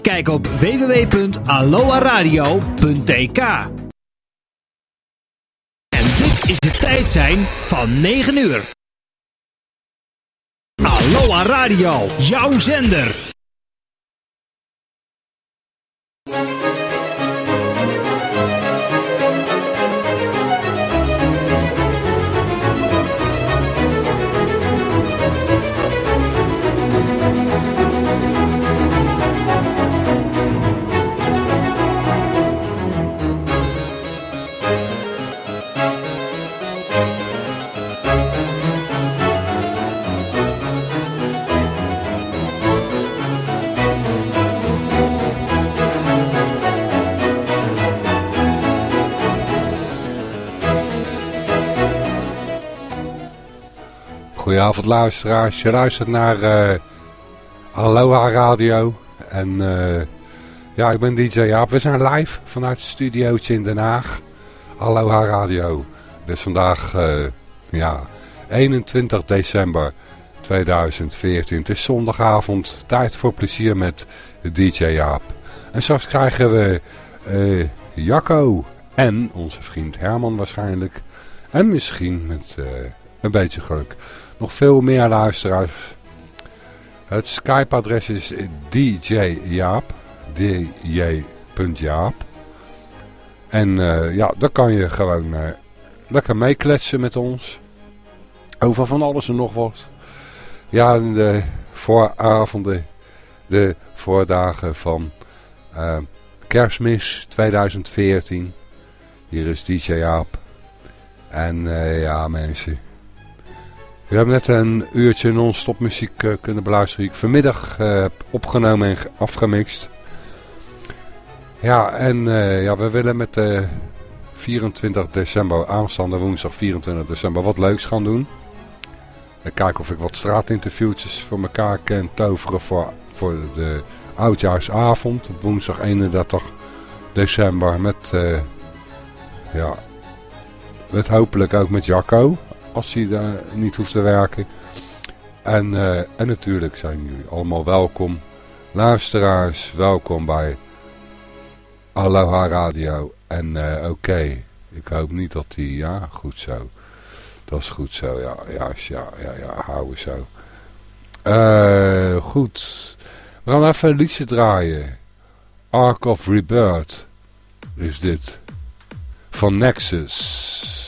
kijk op www.aloaradio.tk En dit is de tijd zijn van 9 uur. Aloha Radio, jouw zender. Goedenavond luisteraars, je luistert naar uh, Aloha Radio en uh, ja, ik ben DJ Jaap. We zijn live vanuit het studiootje in Den Haag, Aloha Radio. Dus vandaag, uh, ja, 21 december 2014. Het is zondagavond, tijd voor plezier met DJ Jaap. En straks krijgen we Jacco en onze vriend Herman waarschijnlijk. En misschien met een beetje geluk nog veel meer luisteraars. Het Skype-adres is djjaap. dj.jaap. En uh, ja, daar kan je gewoon uh, lekker meekletsen met ons. Over van alles en nog wat. Ja, de vooravonden, de voordagen van uh, kerstmis 2014. Hier is DJ Jaap. En ja mensen... We hebben net een uurtje non-stop muziek uh, kunnen beluisteren die ik vanmiddag uh, heb opgenomen en afgemixt. Ja, en uh, ja, we willen met de 24 december, aanstaande woensdag 24 december, wat leuks gaan doen. En kijken of ik wat straatinterviewtjes voor elkaar kan toveren voor, voor de oudjaarsavond. Woensdag 31 december met, ja, met hopelijk ook met Jacco als hij daar niet hoeft te werken. En, uh, en natuurlijk zijn jullie allemaal welkom. Luisteraars, welkom bij Aloha Radio. En uh, oké, ik hoop niet dat die... Ja, goed zo. Dat is goed zo, ja. Ja, ja, ja, ja houden zo. Uh, goed. We gaan even een liedje draaien. Ark of Rebirth is dit. Van Nexus.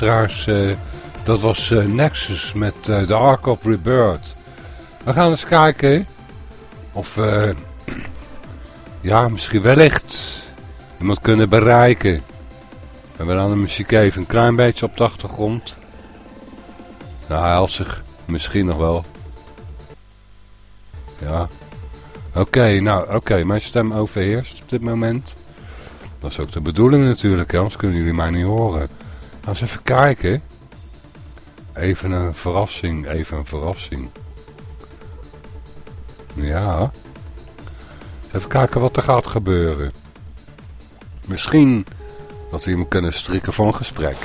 Luisteraars, uh, dat was uh, Nexus met uh, The Ark of Rebirth. We gaan eens kijken of ja, misschien wellicht iemand kunnen bereiken. En we dan de muziek even een klein beetje op de achtergrond. Nou, hij haalt zich misschien nog wel. Ja. Oké, nou, oké, mijn stem overheerst op dit moment. Dat is ook de bedoeling natuurlijk, anders kunnen jullie mij niet horen. Laten eens even kijken. Even een verrassing, even een verrassing. Ja. Even kijken wat er gaat gebeuren. Misschien dat we hem kunnen strikken een gesprek.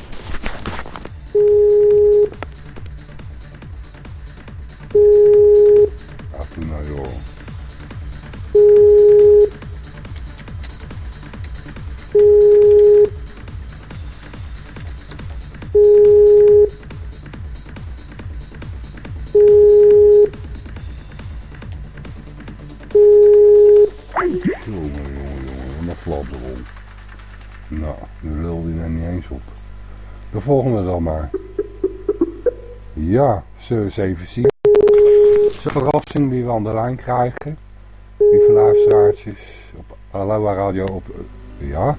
Zullen even zien. Het is een verrassing die we aan de lijn krijgen. Lieve luisteraartjes. Op Aloha Radio op... Ja?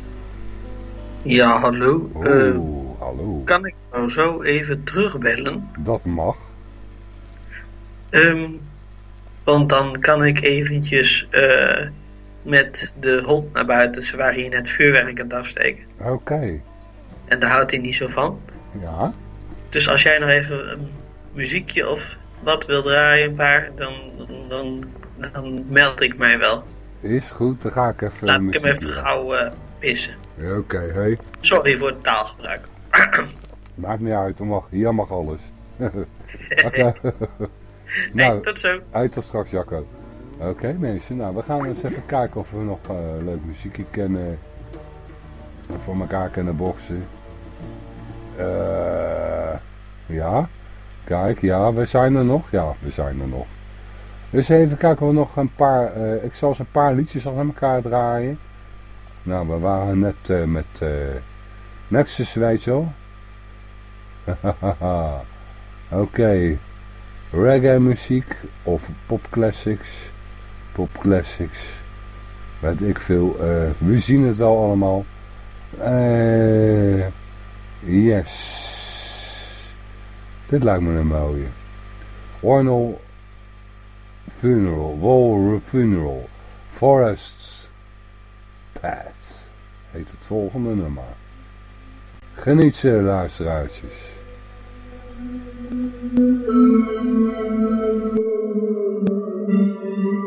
Ja, hallo. Oh, uh, hallo. Kan ik nou zo even terugbellen? Dat mag. Um, want dan kan ik eventjes uh, met de hond naar buiten. Ze waren hier net vuurwerk aan het afsteken. Oké. En daar houdt hij niet zo van. Ja. Dus als jij nog even een muziekje of wat wil draaien, paar, dan, dan, dan meld ik mij wel. Is goed, dan ga ik even Laat ik hem even gauw uh, pissen. Ja, Oké, okay, hey. Sorry voor het taalgebruik. Maakt niet uit, mag, hier mag alles. Oké. nou, tot zo. Uit tot straks, Jacco. Oké mensen, nou we gaan eens even kijken of we nog uh, leuk muziekje kennen. Voor elkaar kunnen boksen. Uh, ja. Kijk, ja, we zijn er nog. Ja, we zijn er nog. Dus even kijken we nog een paar... Uh, ik zal eens een paar liedjes aan elkaar draaien. Nou, we waren net uh, met uh, Nexus, weet je wel. Oké. Reggae muziek of pop classics. Pop classics. Weet ik veel. we zien het wel allemaal. Eh... Yes. Dit lijkt me een mooie. Ornal Funeral, Wolf Funeral, Forests Path heet het volgende nummer. Geniet ze, luisteraartjes. Thank.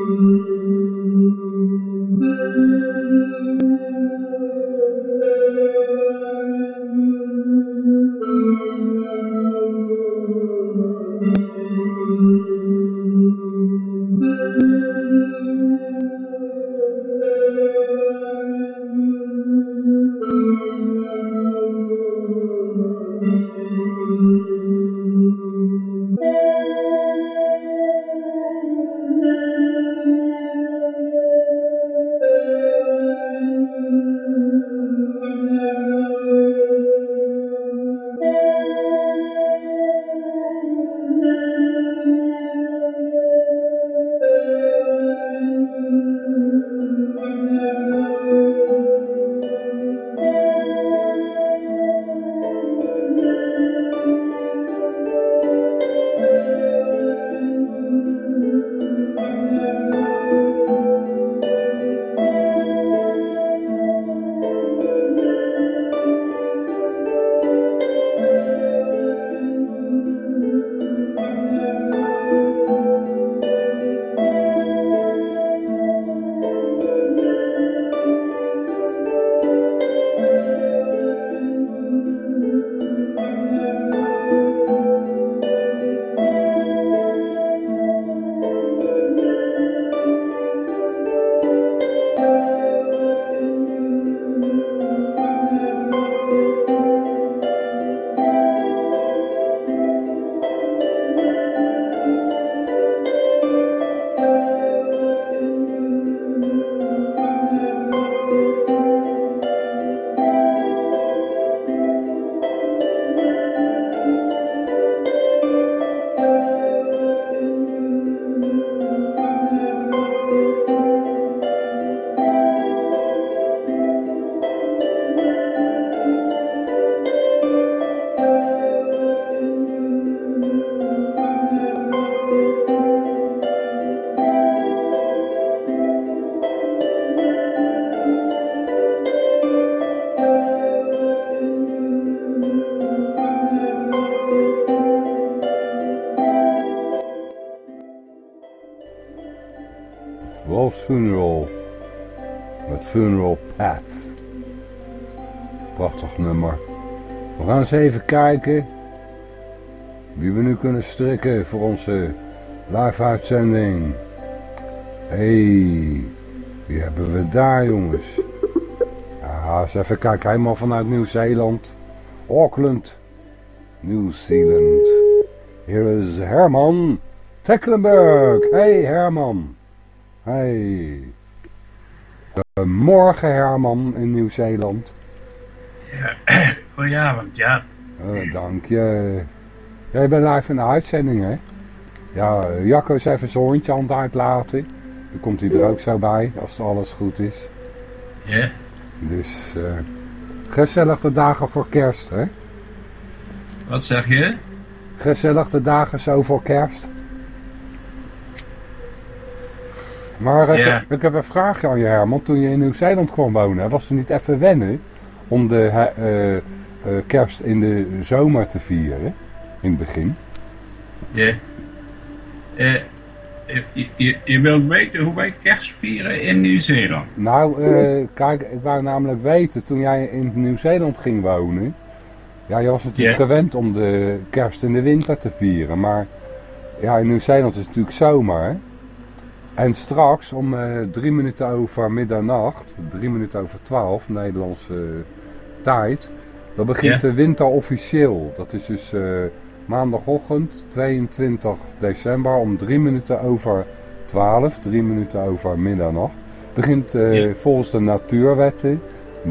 We gaan eens even kijken wie we nu kunnen strikken voor onze live uitzending. hey, wie hebben we daar jongens? Ja, eens even kijken, helemaal vanuit Nieuw-Zeeland. Auckland, Nieuw-Zeeland. Hier is Herman Tecklenburg. Hey Herman. Hey. Morgen Herman in Nieuw-Zeeland. Ja, goedenavond, ja. Uh, dank je. Jij bent live in de uitzending, hè? Ja, Jacco is even zijn hondje aan het uitlaten. Dan komt hij er ook zo bij, als alles goed is. Ja. Dus, uh, gezellig de dagen voor kerst, hè? Wat zeg je? Gezellig de dagen zo voor kerst. Maar ik, Ja. ik heb een vraagje aan je, Herman. Toen je in Nieuw-Zeeland kwam wonen, was het niet even wennen om de eh, eh, kerst in de zomer te vieren? In het begin. Ja. Eh, eh, je, je, je wilt weten hoe wij kerst vieren in Nieuw-Zeeland? Nou, kijk, ik wou namelijk weten, toen jij in Nieuw-Zeeland ging wonen... Ja, je was natuurlijk gewend om de kerst in de winter te vieren, maar... Ja, in Nieuw-Zeeland is het natuurlijk zomer, hè? En straks, om drie minuten over middernacht, drie minuten over twaalf, Nederlandse tijd... Dan begint Ja. de winter officieel. Dat is dus eh, maandagochtend, 22 december, om drie minuten over 12, drie minuten over middernacht, begint eh, Ja. volgens de natuurwetten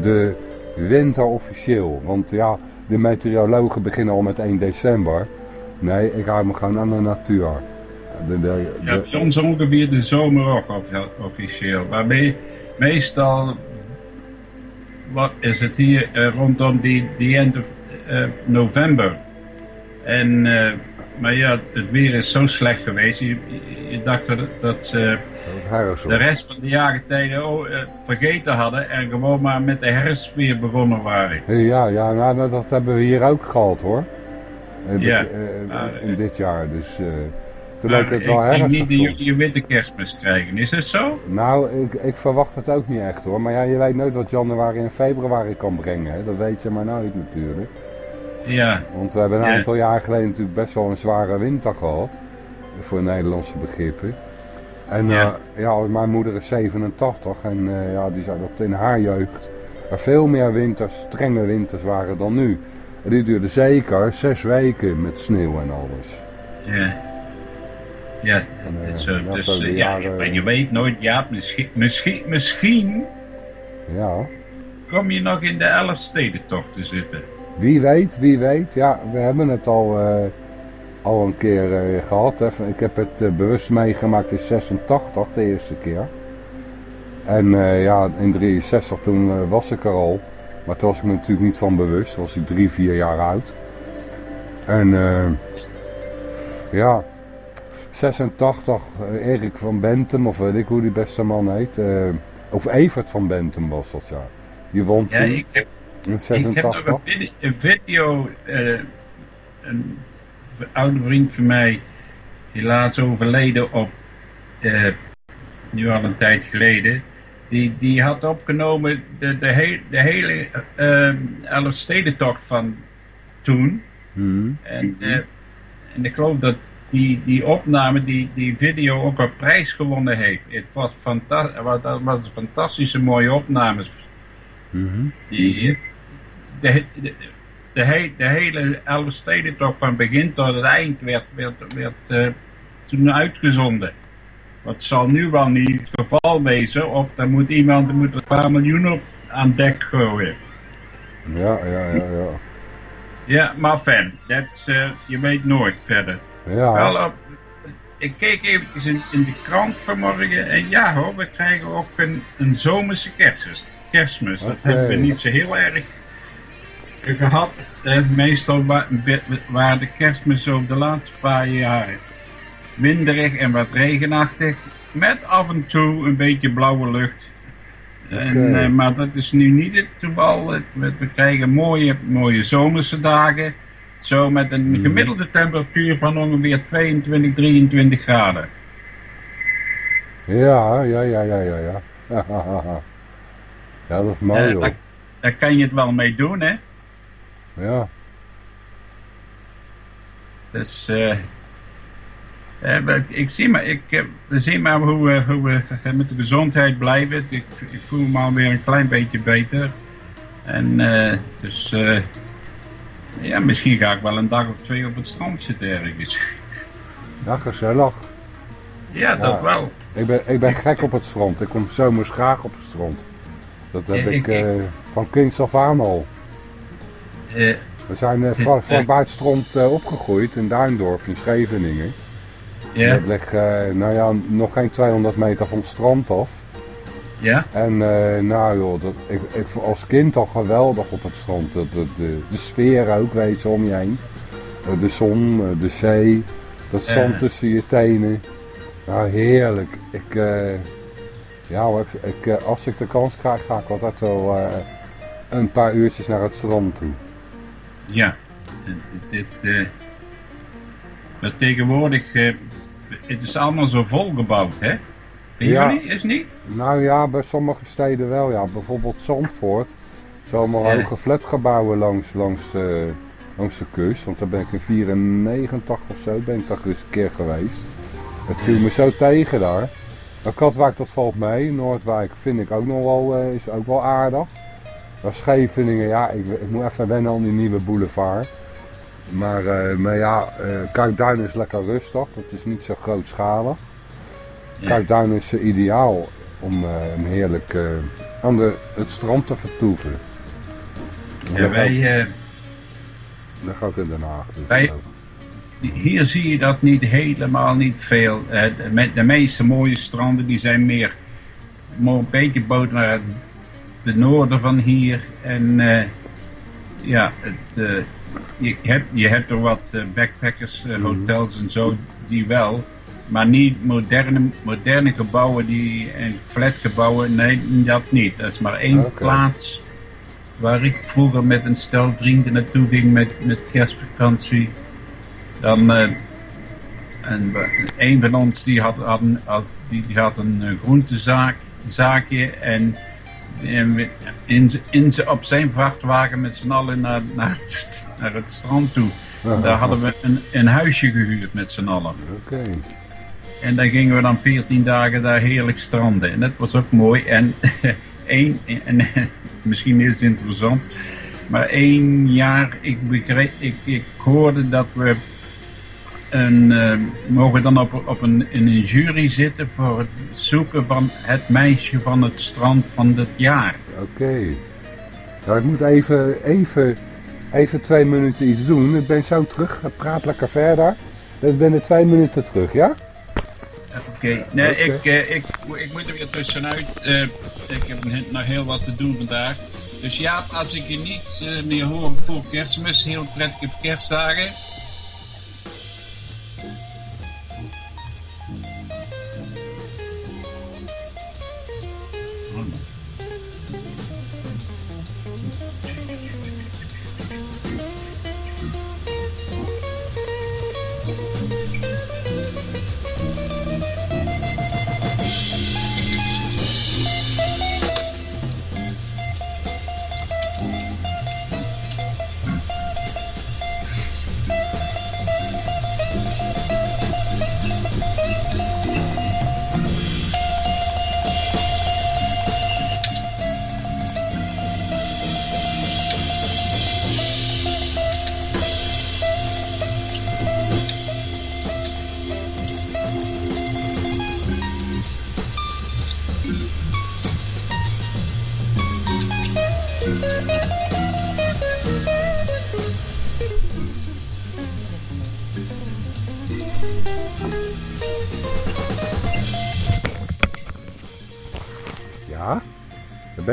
de winter officieel. Want ja, de meteorologen beginnen al met 1 december. Nee, ik hou me gewoon aan de natuur. De, de, Ja, de- bij ons ongeveer de zomer ook offi- officieel. Maar me- meestal wat is het hier eh, rondom die, die end of eh, november. En, eh, maar ja, het weer is zo slecht geweest. Je, dacht dat, dat ze dat de rest van de jaargetijden oh, vergeten hadden. En gewoon maar met de herfst weer begonnen waren. Ja, ja nou, dat- hebben we hier ook gehad hoor. Ja. Maar, in dit jaar, dus eh Maar leek het ik wel denk niet dat jullie je witte kerstmis krijgen. Is dat zo? Nou, ik, ik verwacht het ook niet echt hoor. Maar ja, je weet nooit wat januari en februari kan brengen. Hè? Dat weet je maar nooit natuurlijk. Ja. Want we hebben een Ja. aantal jaar geleden natuurlijk best wel een zware winter gehad. Voor Nederlandse begrippen. En Ja. ja, ja mijn moeder is 87 en eh, ja, die zei dat in haar jeugd er veel meer winters, strenge winters waren dan nu. En die duurde zeker zes weken met sneeuw en alles. Ja. Ja, eh, zo, dus eh, ja, jaren- je weet nooit, ja, misschien, misschien, misschien Ja, kom je nog in de Elfstedentocht te zitten. wie weet, wie weet. Ja, we hebben het al, eh, al een keer eh, gehad. Hè. Ik heb het bewust meegemaakt in 86, de eerste keer. En ja, in 63 toen was ik er al. Maar toen was ik me natuurlijk niet van bewust. Toen was ik drie, vier jaar oud. En ja, 86, eh, Erik van Bentum, of weet ik hoe die beste man heet. eh, of Evert van Bentum was dat, ja. Die won Ja, toen ik heb, in ik heb nog 86. een, vide- een video, eh, een oude vriend van mij, helaas overleden op, nu al een tijd geleden, die, die had opgenomen de, de, he- de hele eh Elfstedentocht van toen. Mhm. En, en ik geloof dat die, die opname, die, die video ook een prijs gewonnen heeft. Het was, fanta dat was een fantastische mooie opnames. Mhm. Die, de, de, de, he- de hele Elfstedentocht van begin tot het eind werd, werd, werd eh, toen uitgezonden. Wat zal nu wel niet het geval wezen, of dan moet iemand er moet een paar miljoen op aan dek gooien. Ja, ja, ja, ja. Ja, maar fan, dat, eh, je weet nooit verder. Ja, Wel, op, ik keek even in, in de krant vanmorgen en ja hoor, we krijgen ook een, een zomerse kerstmis. kerstmis. Dat hebben we niet zo heel erg gehad. Eh, meestal wa- waren de kerstmis zo de laatste paar jaren winderig en wat regenachtig. Met af en toe een beetje blauwe lucht. En, eh, maar dat is nu niet het geval. We krijgen mooie, mooie zomerse dagen. Zo met een Mhm. gemiddelde temperatuur van ongeveer 22, 23 graden. Ja, ja, ja, ja, ja, ja. Ja, dat is mooi hoor. daar, daar kan je het wel mee doen, hè. Ja, Dus eh, eh, ik zie maar, ik, eh, we zien maar hoe, we- hoe we met de gezondheid blijven. Ik, ik voel me alweer een klein beetje beter. En eh, dus eh, ja, misschien ga ik wel een dag of twee op het strand zitten ergens. ja gezellig. Ja, dat Ja. wel. Ik ben, ik ben gek op het strand. Ik kom zomers graag op het strand. Dat heb Ja, ik, ik- eh, van kinds af aan al. Eh, We zijn eh, vlak, vlakbij het strand opgegroeid in Duindorp in Scheveningen. ja, Dat ligt nou ja, nog geen 200 meter van het strand af. Ja, En eh, nou joh, dat, ik, ik vond als kind al geweldig op het strand. De, de, de, de sfeer ook, weet je, om je heen. Eh, de zon, eh, de zee, dat zand tussen je tenen. Nou, heerlijk. Ik, ja hoor, ik, ik, als ik de kans krijg, ga ik altijd wel een paar uurtjes naar het strand toe. ja. Dit, eh, maar tegenwoordig, het is allemaal zo volgebouwd, hè? Bij Ja. jullie, is niet? Nou ja, bij sommige steden wel, ja. Bijvoorbeeld Zandvoort. Zomaar Ja. hoge flatgebouwen langs, langs, de, langs de kust. Want daar ben ik in 94 of zo, ben ik daar eens een keer geweest. Het viel me zo tegen daar. Maar Katwijk, dat valt mee. Noordwijk vind ik ook nog wel, eh, is ook wel aardig. Maar Scheveningen, ja, ik, ik moet even wennen aan die nieuwe boulevard. Maar, eh, maar ja, eh Kuikduin is lekker rustig. Dat is niet zo grootschalig. Ja. Kuikduin is eh, ideaal om eh, hem heerlijk eh, aan de, het strand te vertoeven. Ja, wij, eh, dat ga ik in Den Haag. Dus wij-. Hier zie je dat niet helemaal niet veel. Eh, de, me- de meeste mooie stranden die zijn meer mo- een beetje boot naar het de noorden van hier. En eh, ja, het, eh, je, hebt, je hebt er wat eh, backpackers eh, hotels en zo, die wel. Maar niet moderne, moderne gebouwen die, en flatgebouwen, nee, dat niet. Dat is maar één plaats waar ik vroeger met een stel vrienden naartoe ging met, met kerstvakantie. Dan, eh, en een van ons die had, had, die, die had een eh, groentezaak, zaakje en, en in, in, op zijn vrachtwagen met z'n allen naar, naar, het, naar het strand toe. Daar hadden we een, een huisje gehuurd met z'n allen. Oké. En dan gingen we dan 14 dagen daar heerlijk stranden. En dat was ook mooi. En één, en, misschien is het interessant, maar één jaar, ik, ik, ik hoorde dat we een, eh, mogen dan op, op een, in een jury zitten voor het zoeken van het meisje van het strand van het jaar. Oké. Nou, ik moet even, even, even twee minuten iets doen. Ik ben zo terug. Praat lekker verder. Ik ben er twee minuten terug, ja? Oké, nee. Ik, eh, ik, ik moet er weer tussenuit. Eh, ik heb he- nog heel wat te doen vandaag. Dus ja, als ik je niet eh, meer hoor voor kerstmis, heel prettige kerstdagen.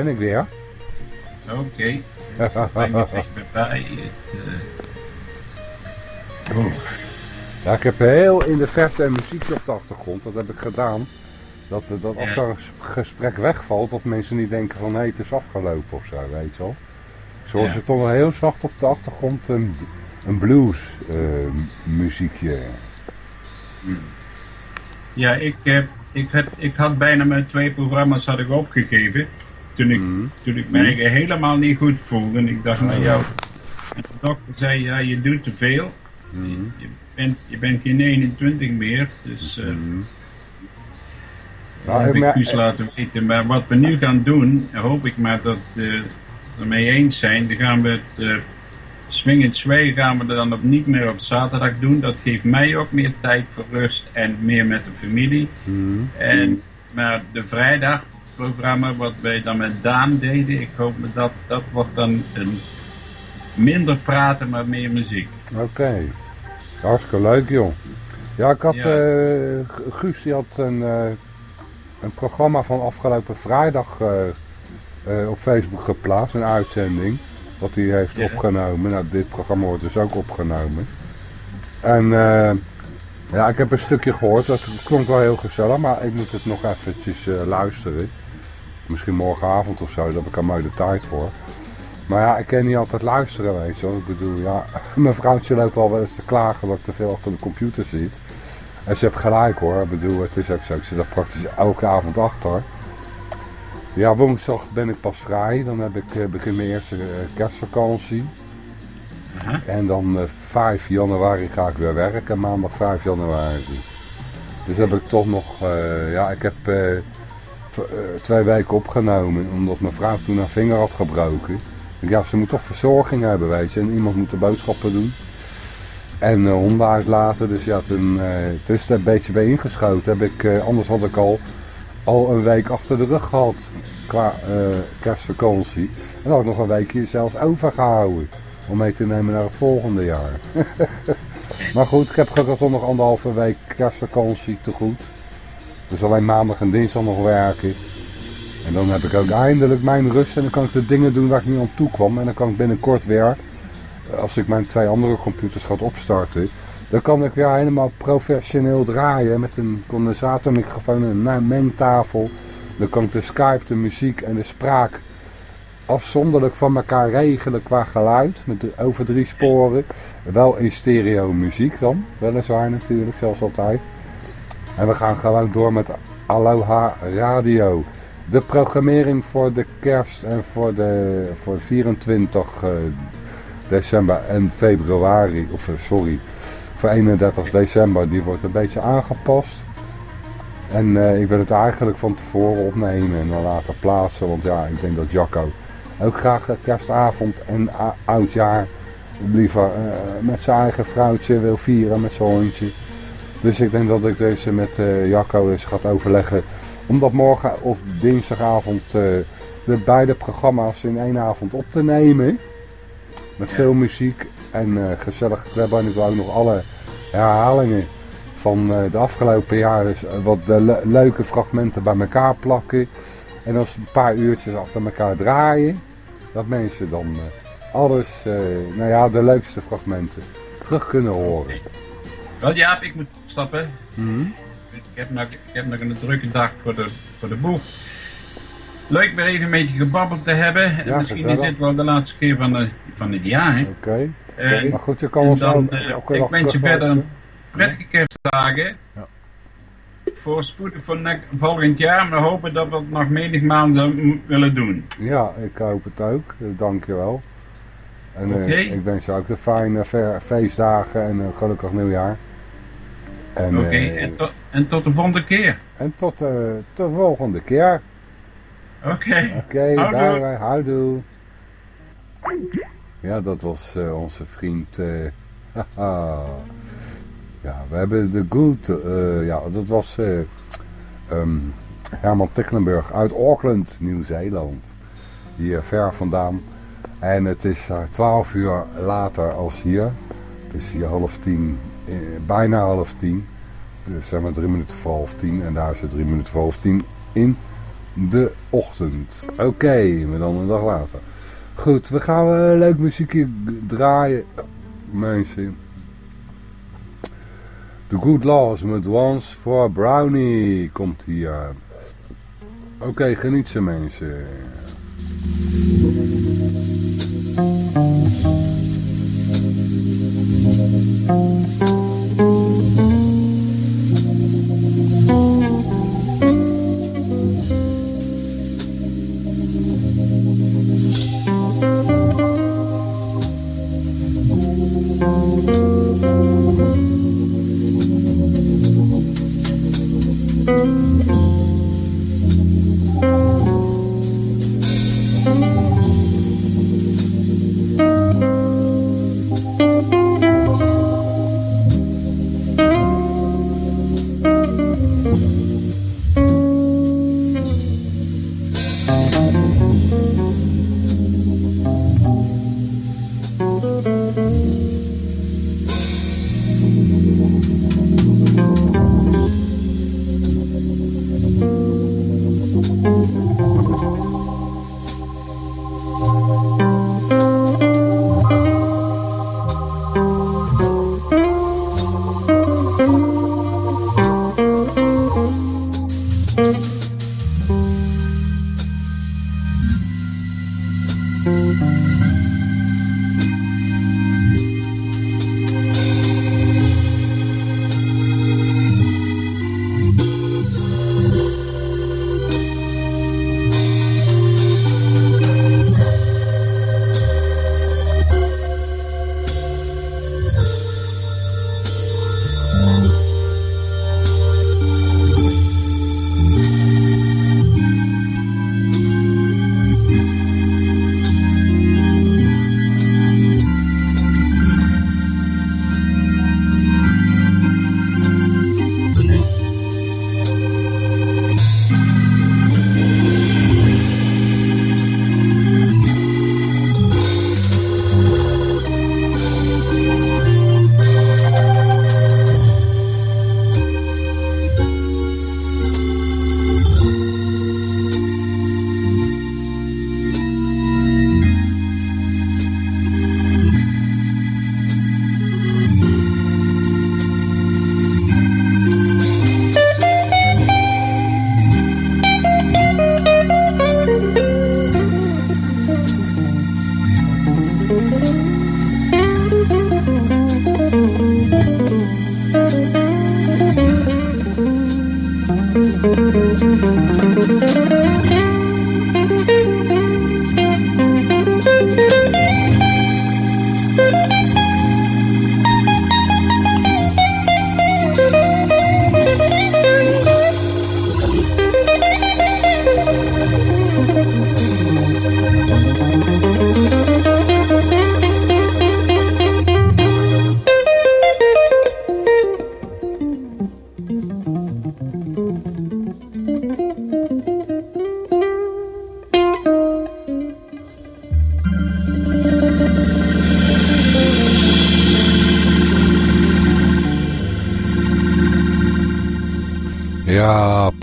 Ben ik weer. Oké, ben echt weer bij. eh, oh. Ja, ik heb heel in de verte een muziekje op de achtergrond. Dat heb ik gedaan. Dat, eh, dat als zo'n gesprek wegvalt, dat mensen niet denken van hé, het is afgelopen of zo, weet je wel. Zo Ja. er toch wel heel zacht op de achtergrond een, een blues eh, muziekje. Ja, ik, eh, ik, had, ik had bijna mijn twee programma's had ik opgegeven. Toen ik, Mhm. toen ik me helemaal niet goed voelde. En ik dacht, nou ja. En de dokter zei, ja, je doet te veel. Mhm. Je, bent, je bent geen 21 meer. Dus eh Mhm. dat heb ik Guus laten weten. Maar wat we nu gaan doen, hoop ik maar dat eh, we het mee eens zijn. Dan gaan we het uh, swingend zwee gaan we dan op, niet meer op zaterdag doen. Dat geeft mij ook meer tijd voor rust en meer met de familie. Mhm. En, maar de vrijdagprogramma wat wij dan met Daan deden, ik hoop dat dat wordt dan een minder praten, maar meer muziek. Oké. Hartstikke leuk, joh. Ja, ik had... Ja. eh, Gu- Guus die had een, eh, een programma van afgelopen vrijdag eh, op Facebook geplaatst. Een uitzending. Dat hij heeft Ja. opgenomen. Nou, dit programma wordt dus ook opgenomen. En ja, ik heb een stukje gehoord. Dat klonk wel heel gezellig. Maar ik moet het nog eventjes luisteren. Misschien morgenavond of zo. Daar heb ik er mooi de tijd voor. Maar ja, ik kan niet altijd luisteren, weet je wel. Ik bedoel, ja, mijn vrouwtje loopt al wel eens te klagen dat ik te veel achter de computer zit. En ze heeft gelijk hoor. Ik bedoel, het is ook zo. Ik zit er praktisch elke avond achter. Ja, woensdag ben ik pas vrij. Dan heb ik, eh, begin mijn eerste eh, kerstvakantie. Aha. En dan eh, 5 januari ga ik weer werken. Maandag 5 januari. Dus heb ik toch nog, eh, ja, ik heb eh, eh, twee weken opgenomen. Omdat mijn vrouw toen haar vinger had gebroken. Ja, ze moet toch verzorging hebben, weet. En iemand moet de boodschappen doen. En eh, honden uitlaten. Dus ja, toen, eh is er een beetje bij ingeschoten. Heb ik, eh, anders had ik al, al een week achter de rug gehad. Qua eh, kerstvakantie. En dan had ik nog een weekje zelfs overgehouden. Om mee te nemen naar het volgende jaar. maar goed, ik heb gelukkig nog anderhalve week kerstvakantie te goed. Dus alleen maandag en dinsdag nog werken. En dan heb ik ook eindelijk mijn rust en dan kan ik de dingen doen waar ik niet aan toe kwam. En dan kan ik binnenkort weer, als ik mijn twee andere computers ga opstarten, dan kan ik weer helemaal professioneel draaien met een condensatormicrofoon en een me- mengtafel. Dan kan ik de Skype, de muziek en de spraak afzonderlijk van elkaar regelen qua geluid. Met de, over drie sporen. Wel in stereo muziek dan, weliswaar natuurlijk, zoals altijd. En we gaan gewoon door met Aloha Radio. De programmering voor de kerst en voor, de, voor 24 eh, december en februari, of eh, sorry, voor 31 december, die wordt een beetje aangepast. En eh, ik wil het eigenlijk van tevoren opnemen en dan later plaatsen, want ja, ik denk dat Jacco ook graag kerstavond en oudjaar liever met zijn eigen vrouwtje wil vieren met zijn hondje. Dus ik denk dat ik deze met eh, Jacco eens ga overleggen om dat morgen of dinsdagavond eh, de beide programma's in één avond op te nemen. Met Ja. veel muziek en eh gezellig klebber. En ik wil ook nog alle herhalingen van de afgelopen jaren wat de le- leuke fragmenten bij elkaar plakken. En als een paar uurtjes achter elkaar draaien. Dat mensen dan alles, nou ja, de leukste fragmenten terug kunnen horen. Wel Jaap, ik moet stappen. Mhm. Ik heb nog, ik heb nog een drukke dag voor de, voor de boeg. Leuk weer even een beetje gebabbeld te hebben. En misschien gezellig. is dit wel de laatste keer van, de, van het jaar. Oké. Eh, Maar goed, je kan ons dan, eh, ik wens je terugluisteren. prettige kerstdagen. Ja. Voor spoedig voor volgend jaar. Maar we hopen dat we het nog menig maanden willen doen. Ja, ik hoop het ook. Eh, Dankjewel. En eh, Oké. ik wens je ook de fijne fe- feestdagen en een gelukkig nieuwjaar. En, Oké, eh, en, tot- en tot de volgende keer. en tot eh, de volgende keer. Oké. Oké, Houdoe. Ja, dat was eh, onze vriend. haha. ja, we hebben de Good. eh, ja, dat was eh, ehm, Herman Tecklenburg uit Auckland, Nieuw-Zeeland. Hier ver vandaan. En het is daar 12 uur later als hier. Dus hier half tien, eh, bijna half tien. Dus zeg maar drie minuten voor half tien. En daar is het drie minuten voor half tien in de ochtend. Oké, maar dan een dag later. Goed, we gaan een leuk muziekje draaien. Mensen. The Good Laws met Once for Brownie komt hier. Oké, geniet ze mensen.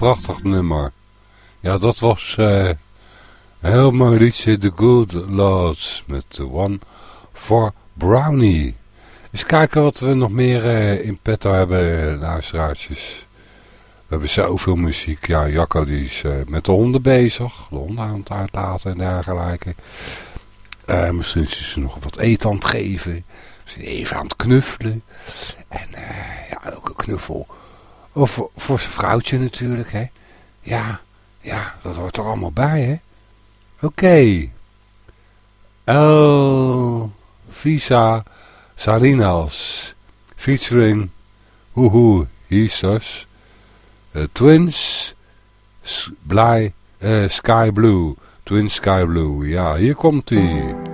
Prachtig nummer. Ja, dat was uh, heel mooi liedje The Good Lords met The One for Brownie. Eens kijken wat we nog meer uh, in petto hebben, luisteraartjes. We hebben zoveel muziek. Ja, Jacco die is uh, met de honden bezig. De honden aan het uitlaten en dergelijke. Misschien is ze nog wat eten aan het geven. Ze even aan het knuffelen. En ja, een knuffel of voor, zijn vrouwtje natuurlijk, hè. Ja, ja, dat hoort er allemaal bij, hè. Oké. El Visa Salinas. Featuring Woehoe Jesus. Uh, twins Bly, uh, Sky Blue. Twins Sky Blue. Ja, hier komt hij.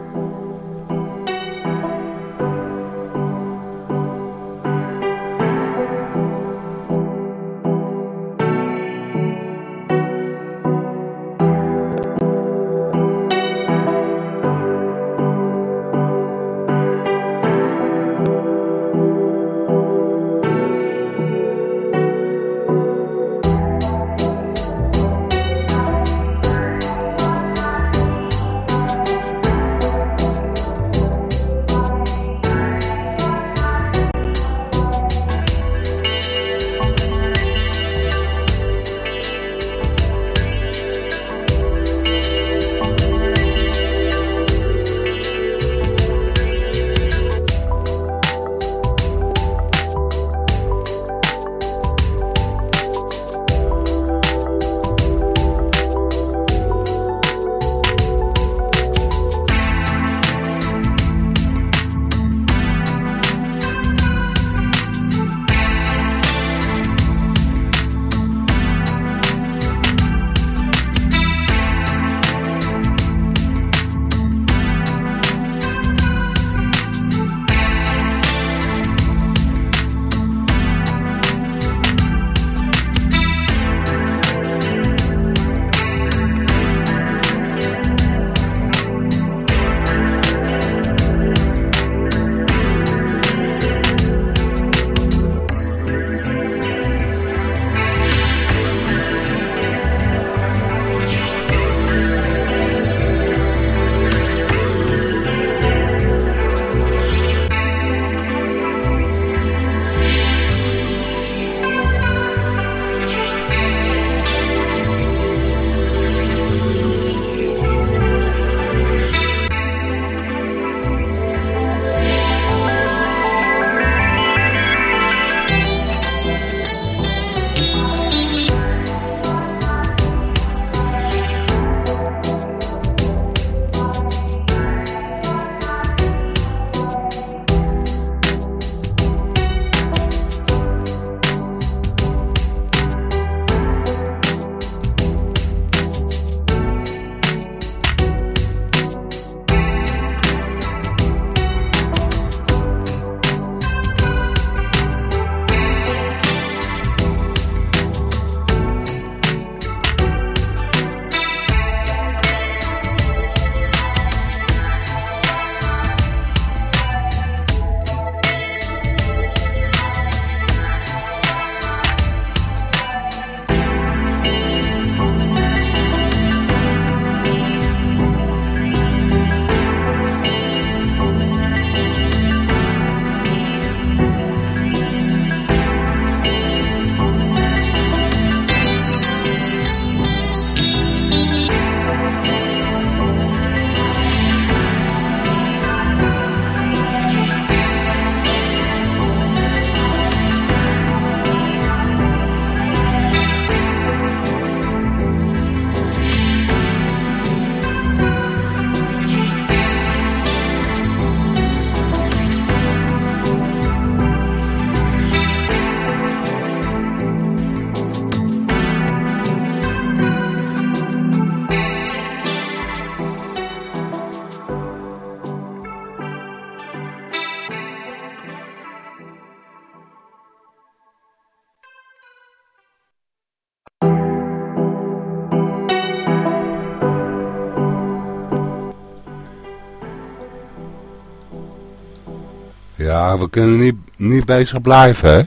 We kunnen niet, niet bezig blijven, hè?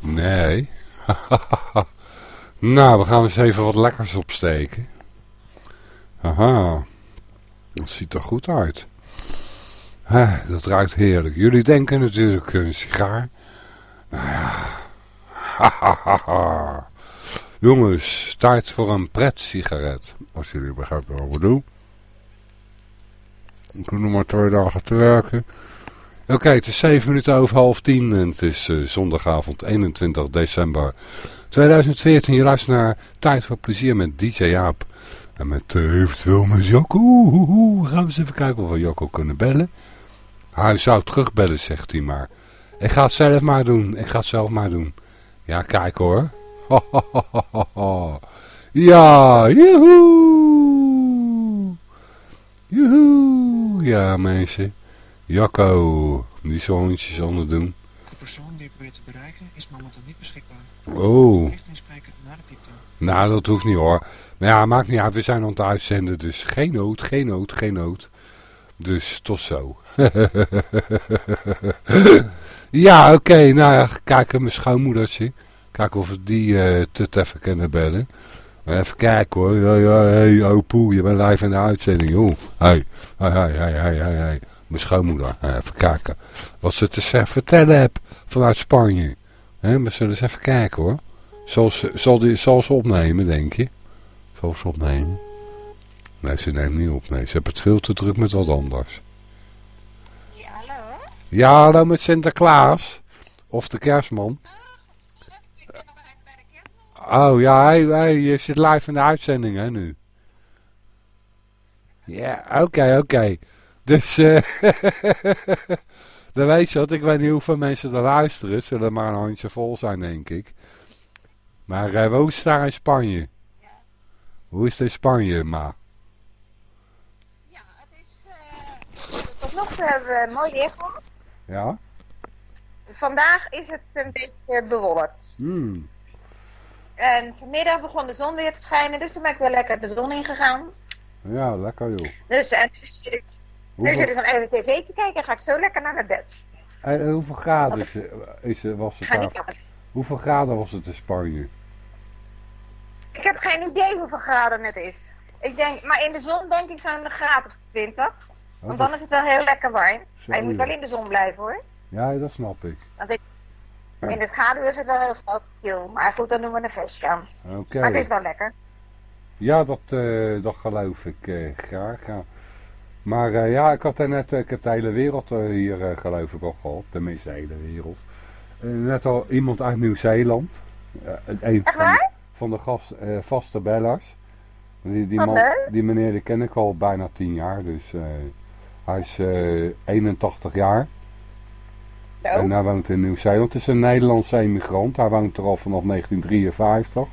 Nee. Nou, we gaan eens even wat lekkers opsteken. Haha. Dat ziet er goed uit. Dat ruikt heerlijk. Jullie denken natuurlijk een sigaar. Nou ja. Jongens, tijd voor een pret-sigaret. Als jullie begrijpen wat ik bedoel. Ik doe nog maar twee dagen te werken. Oké, het is 7 minuten over half tien en het is uh, zondagavond 21 december 2014. Je naar Tijd voor Plezier met DJ Jaap. En met uh, eventueel met Jocko. Gaan we eens even kijken of we Jocko kunnen bellen. Hij zou terugbellen, zegt hij maar. Ik ga het zelf maar doen. Ik ga het zelf maar doen. Ja, kijk hoor. ja, joehoe. Joehoe. Ja, mensen. Jacco, die zoontjes aan het doen. De persoon die probeert te bereiken is momenteel niet beschikbaar. Oh. Nou, dat hoeft niet hoor. Maar ja, maakt niet uit. We zijn aan het uitzenden, dus geen nood, geen nood, geen nood. Dus tot zo. ja, oké. nou ja, kijken mijn schoonmoedertje. Kijken of we die uh, te even kunnen bellen. Even kijken hoor. Ja, ja, hey, oh poe, je bent live in de uitzending. joh. Hey, hey, hey, hey, hey, hey, hey. Mijn schoonmoeder. Even kijken. Wat ze te vertellen heb vanuit Spanje. He, we zullen eens even kijken hoor. Zal ze, zal, die, zal ze opnemen, denk je? Zal ze opnemen? Nee, ze neemt niet op. Nee, ze heeft het veel te druk met wat anders. Ja, hallo? Ja, hallo met Sinterklaas. Of de kerstman. Kerstman. Oh ja, hij, hij, je zit live in de uitzending hè nu. Ja, oké, oké. Dus, eh dan weet je wat, ik weet niet hoeveel mensen er luisteren. Zullen maar een handje vol zijn, denk ik. Maar uh, hoe is het daar in Spanje? Ja. Hoe is het in Spanje, ma? Ja, het is... eh tot nog toe hebben we mooi weer gehad. Ja? Vandaag is het een beetje bewolkt. Hmm. En vanmiddag begon de zon weer te schijnen, dus toen ben ik weer lekker de zon ingegaan. Ja, lekker joh. Dus en ik, nu zit Hoeveel, ik nog even tv te kijken en ga ik zo lekker naar het bed. eh, hoeveel graden is, is, was het daar? Hoeveel graden was het in Spanje? Ik heb geen idee hoeveel graden het is. Ik denk, maar in de zon denk ik zo'n graad of 20. Oh, Want dan is het wel heel lekker warm. Maar je moet wel in de zon blijven hoor. Ja, dat snap ik. Want ik, in de schaduw is het wel heel snel kil. Maar goed, dan doen we een vestje aan. Oké. Maar het is wel lekker. Ja, dat, eh, dat geloof ik eh, graag. Ja. Maar eh, ja, ik had er net, ik heb de hele wereld eh, hier eh, geloof ik al gehad. Tenminste, de hele wereld. Eh, net al iemand uit Nieuw-Zeeland. Eh, een van, de gast, eh, vaste bellers. Die, die, man, die meneer die ken ik al bijna 10 jaar. Dus eh, hij is eh 81 jaar. En hij woont in Nieuw-Zeeland. Het is een Nederlandse emigrant. Hij woont er al vanaf 1953.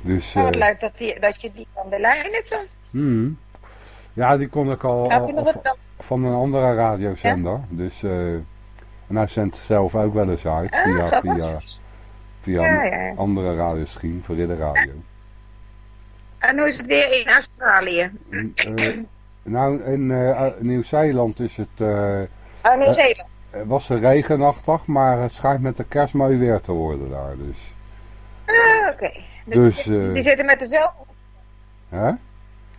Dus, Oh, eh, leuk dat, die, dat je die aan de lijn hebt. zo. Hmm. Ja, die kon ik al, van een andere radiozender. Dus, eh, en hij zendt zelf ook wel eens uit Ah, via, via, via Ja, een ja, andere radioschiem, voor Ridder Radio. En hoe is het weer in Australië? En, eh, nou, in eh, Nieuw-Zeeland is het, Oh, Nieuw-Zeeland. het was regenachtig, maar het schijnt met de kerst mooi weer te worden daar. Dus, Ah, oké. Dus, Dus, die, zitten met dezelfde. hè?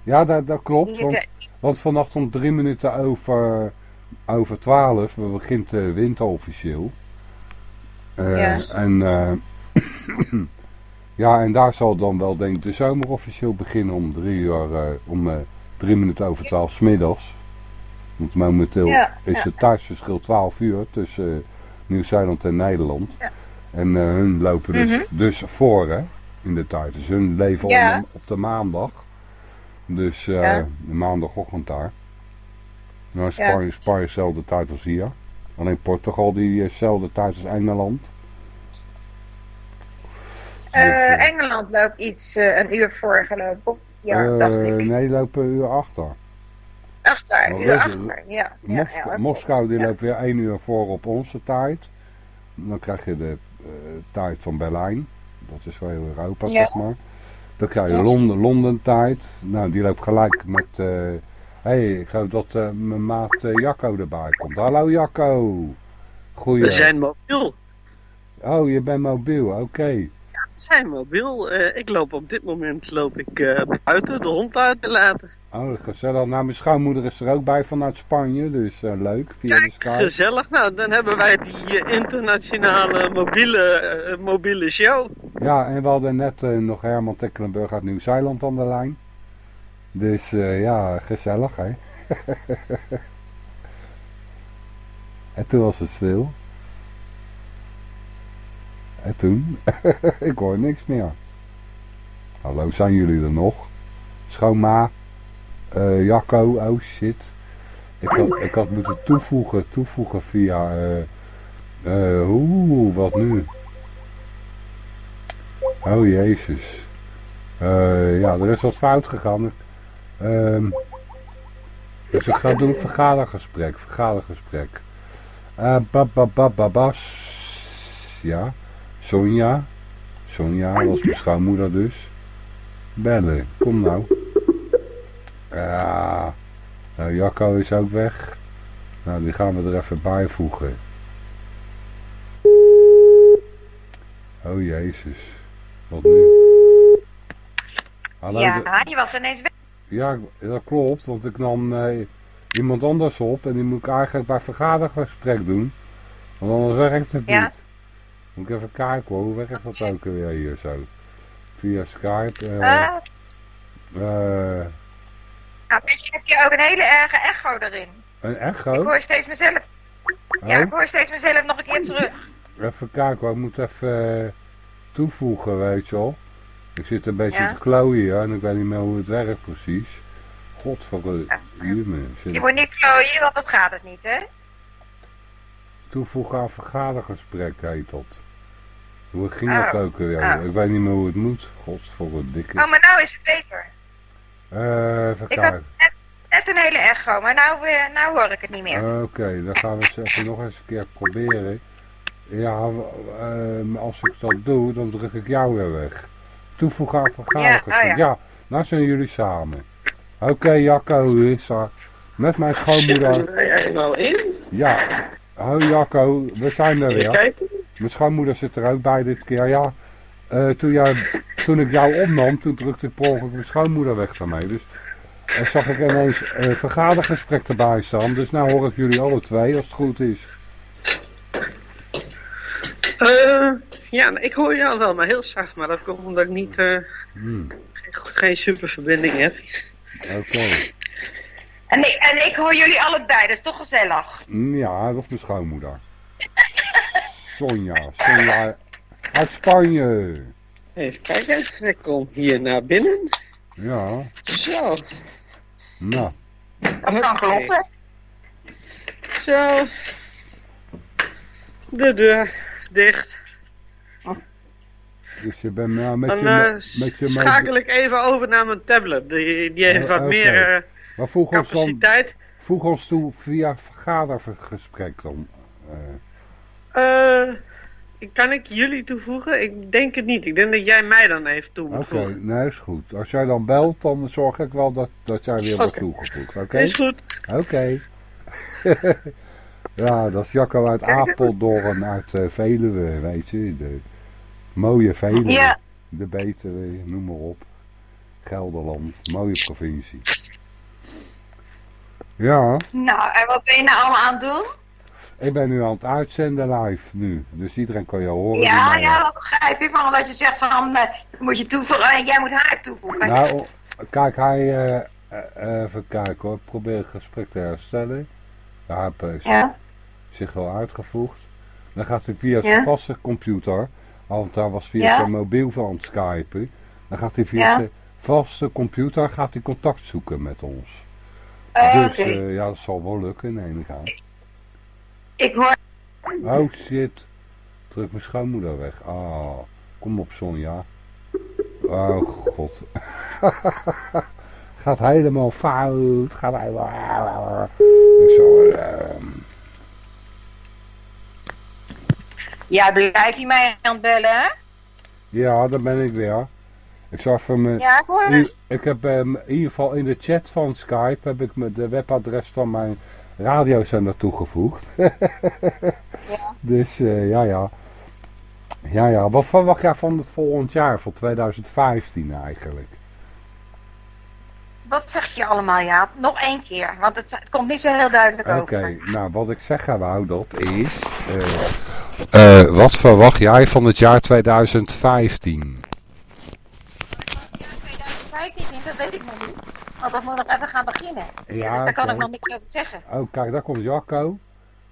Ja, dat, dat klopt, want, want vannacht om drie minuten over, over twaalf begint de winter officieel. Eh, Ja. En, eh, ja, en daar zal dan wel denk ik de zomer officieel beginnen om drie uur, eh, om drie minuten over twaalf 's middags. Want momenteel Ja, is het tijdsverschil 12 uur tussen Nieuw-Zeeland en Nederland. Ja. En hun lopen dus, Mhm. dus voor hè, in de tijd. Dus hun leven op de maandag. Dus Ja. de maandagochtend daar. Nou, Spanje, Spanje is dezelfde tijd als hier. Alleen Portugal die is dezelfde tijd als Engeland. eh, Dus, eh, Engeland loopt iets een uur voor gelopen. Ja, dacht ik. nee, lopen een uur achter. Achter, een uur achter. Ja. ja, Mos- ja, oké. Moskou die loopt weer één uur voor op onze tijd. Dan krijg je de tijd van Berlijn. Dat is wel heel Europa, zeg maar. Dan krijg je Ja. Londen, Londen tijd. Nou, die loopt gelijk met... Hé, hey, ik hoop dat eh, mijn maat eh, Jacco erbij komt. Hallo Jacco. Goeie. We zijn mobiel. Oh, je bent mobiel, oké. Zijn mobiel. Eh, ik loop op dit moment loop ik, eh, buiten de hond uit te laten. Oh, gezellig. Nou, mijn schoonmoeder is er ook bij vanuit Spanje, dus eh, leuk. Via de Kijk, Skype. gezellig. Nou, dan hebben wij die internationale mobiele, mobiele show. Ja, en we hadden net nog Herman Tecklenburg uit Nieuw-Zeeland aan de lijn. Dus ja, gezellig hè. en toen was het stil. En toen? ik hoor niks meer. Hallo, zijn jullie er nog? Schoonma? Eh Jacco? Oh shit. Ik had, ik had moeten toevoegen, toevoegen via... eh eh, Oeh, wat nu? Oh jezus. Eh, ja, er is wat fout gegaan. Dus ik ga doen vergadergesprek. Vergadergesprek. Bababababas. Ja. Sonja. Sonja was mijn schoonmoeder dus. Bellen. Kom nou. Ja. Nou, Jacco is ook weg. Nou, die gaan we er even bij voegen. Oh jezus. Wat nu? Hallo, Ja, je was ineens weg. ja, dat klopt, want ik nam eh, iemand anders op en die moet ik eigenlijk bij vergadergesprek doen. Want anders werkt het Ja. niet. Moet ik even kijken hoor, hoe werkt dat ook weer hier zo? Via Skype. nou, weet je, heb je ook een hele erge echo erin. een Ik echo? hoor steeds mezelf. Ja, ik hoor steeds mezelf nog een keer terug. even kijken hoor, ik moet even eh, toevoegen, weet je wel. Ik zit een beetje Ja. te klooien hier en ik weet niet meer hoe het werkt precies. Godverdomme. Je moet niet klooien, want dat gaat het niet, hè? Toevoegen aan vergadergesprek heet dat. Hoe ging Oh. dat ook weer? Oh. Ik weet niet meer hoe het moet. Godverdomme dikke. Oh, maar nou is het beter. Eh, even Ik had kijken. net, net een hele echo, maar nou, weer, nou hoor ik het niet meer. Oké, dan gaan we eens even nog eens een keer proberen. Ja, ehm, als ik dat doe, dan druk ik jou weer weg. Toevoegen aan vergadergesprek. Ja, oh ja. ja. nou zijn jullie samen. Oké, Jacco is er. Met mijn schoonmoeder. Jij nou in? Ja. Hoi Jacco, we zijn er weer. kijken. Mijn schoonmoeder zit er ook bij dit keer. Ja, eh, toen, jij, toen ik jou opnam, toen drukte ik per ongeluk mijn schoonmoeder weg daarmee. Dus en zag ik ineens een vergadergesprek erbij staan. Dus nou hoor ik jullie alle twee, als het goed is. Eh, ja, nou, ik hoor jou wel, maar heel zacht. Maar dat komt omdat ik niet, eh, Hmm, geen, geen superverbinding heb. Oké. En, ik, en ik hoor jullie allebei, dat is toch gezellig. Hmm, Ja, dat is mijn schoonmoeder. Sonja, Sonja uit Spanje. Even kijken, ik kom hier naar binnen. Ja, Zo, nou. Dat kan kloppen. zo. De deur dicht. Dus je bent nou met Dan je, eh, met je schakel ik even over naar mijn tablet. Die, die heeft Oh, wat meer eh, Maar voeg ons, dan, voeg ons toe via vergadergesprek dan. Eh, Eh, kan ik jullie toevoegen? Ik denk het niet. Ik denk dat jij mij dan even toe moet Oké, voegen. nee, is goed. Als jij dan belt, dan zorg ik wel dat, dat jij weer wordt toegevoegd. Oké? Is goed. Oké. ja, dat is Jacco uit Apeldoorn, uit eh, Veluwe, weet je. De mooie Veluwe. Ja. De betere, noem maar op. Gelderland, mooie provincie. Ja, Nou, en wat ben je nou allemaal aan het doen? Ik ben nu aan het uitzenden live nu. Dus iedereen kan je horen. Ja, ja, dat begrijp ik. Maar als je zegt van, eh, moet je toevoegen en jij moet haar toevoegen. Nou, kijk, hij... eh, eh, even kijken hoor. Probeer het gesprek te herstellen. Eh, Ja. zich wel uitgevoegd. Dan gaat hij via Ja. zijn vaste computer, want hij was via Ja. zijn mobiel van het skypen. Dan gaat hij via zijn vaste computer gaat hij contact zoeken met ons. Eh, dus eh, ja, dat zal wel lukken, neem ik aan. Ik hoor... Oh shit, druk mijn schoonmoeder weg. Ah, kom op Sonja. Oh god. gaat helemaal fout. Gaat helemaal... Zo, ehm, Ja, blijf je mij aan het bellen, ja, daar ben ik weer. Ik zal even mijn... Ja, ik hoor I- Ik heb ehm, in ieder geval in de chat van Skype heb ik me de webadres van mijn radiozender toegevoegd. Dus eh, ja, ja. Ja, ja. Wat verwacht jij van het volgend jaar, van 2015 eigenlijk? Wat zeg je allemaal, Jaap? Nog één keer, want het, het komt niet zo heel duidelijk Oké, over. nou wat ik zeg, wou dat is... eh, eh, wat verwacht jij van het jaar 2015? 2015 niet, dat weet ik nog niet. Want dat moet nog even gaan beginnen. Ja, dus daar kan ik nog niks over zeggen. Oh, kijk, daar komt Jacco.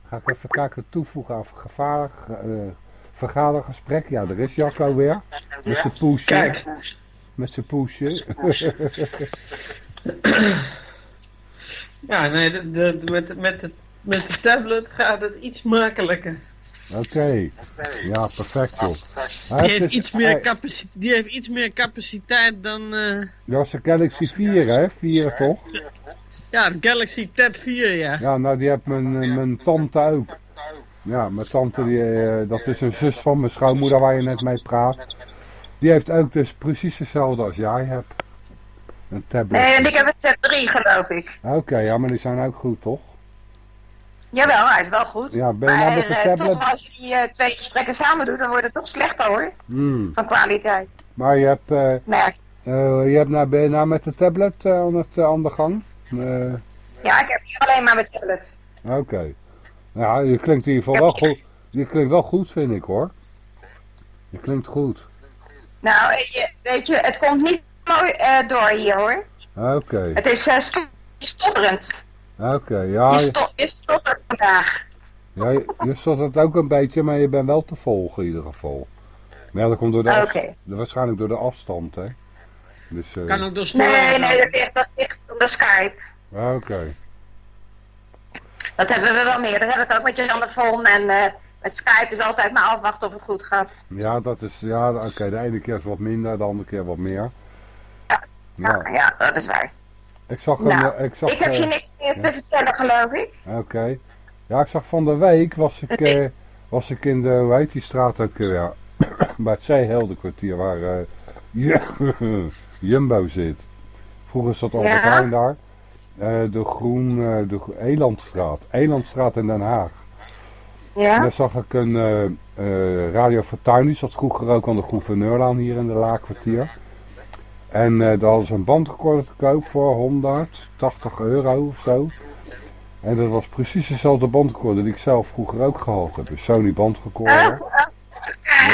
Ga ik even kijken, toevoegen aan gevaar, eh, vergadergesprek. Ja, er is Jacco weer. Met zijn poesje. Kijk, Met zijn poesje. Ja, nee, de, de, met, met, de, met de tablet gaat het iets makkelijker. Oké. Ja, perfect joh. Die heeft, is- iets meer hij- die heeft iets meer capaciteit dan eh, Dat was de Galaxy 4 hè? 4 toch? ja, de Galaxy Tab 4, ja. Ja, nou die heeft mijn, eh, mijn tante ook. Ja, mijn tante, die, eh, dat is een zus van mijn schoonmoeder waar je net mee praat. Die heeft ook dus precies hetzelfde als jij hebt. Een tablet. Nee, en ik heb een tab 3, geloof ik. Oké, ja, maar die zijn ook goed, toch? Jawel, hij is wel goed. Ja, ben je nou maar met de eh, tablet? toch, als je die eh, twee gesprekken samen doet, dan wordt het toch slechter hoor. Hmm. Van kwaliteit. Maar je hebt, eh, Nou ja, eh, je hebt nou, ben je nou met de tablet eh, aan, het, eh, aan de gang? Eh, ja, ik heb hier alleen maar mijn tablet. Oké. Ja, je klinkt in ieder geval wel goed. Je klinkt wel goed, vind ik hoor. Je klinkt goed. Nou, eh, je- weet je, het komt niet mooi eh, door hier hoor. Oké. Het is eh, sto- stotterend. Oké, ja. Je, Je, sto je stottert vandaag. ja, je, je stottert ook een beetje, maar je bent wel te volgen in ieder geval. Maar ja, dat komt door de. Waarschijnlijk door de afstand, hè. Dus, eh, Kan ook door storen. Nee, nee, dat ligt, dat ligt onder Skype. Oké. Dat hebben we wel meer. Dat heb ik ook met Jan de Von. En eh, met Skype is altijd maar afwachten of het goed gaat. Ja, dat is, ja, oké, de ene keer is wat minder, de andere keer wat meer. Ja, Ja, ja dat is waar. Ik zag een, Nou, eh, ik zag, Ik heb je eh, niks meer te vertellen, geloof ik. Oké. Ja, ik zag van de week, was ik, eh, was ik in de, hoe heet die straat ook weer? Bij het Zeeheldenkwartier, waar Ju- Jumbo zit. Vroeger zat Albert Ja. Heijn daar. De Groen, de Elandstraat. Elandstraat in Den Haag. En Ja? daar zag ik een eh, Radio Fortuin, die zat vroeger ook aan de Gouverneurlaan hier in de Laakkwartier. En eh daar hadden ze een bandrecorder te koop voor 180 euro of zo. En dat was precies dezelfde bandrecorder die ik zelf vroeger ook gehad heb. Een Sony bandrecorder. Oh, oh,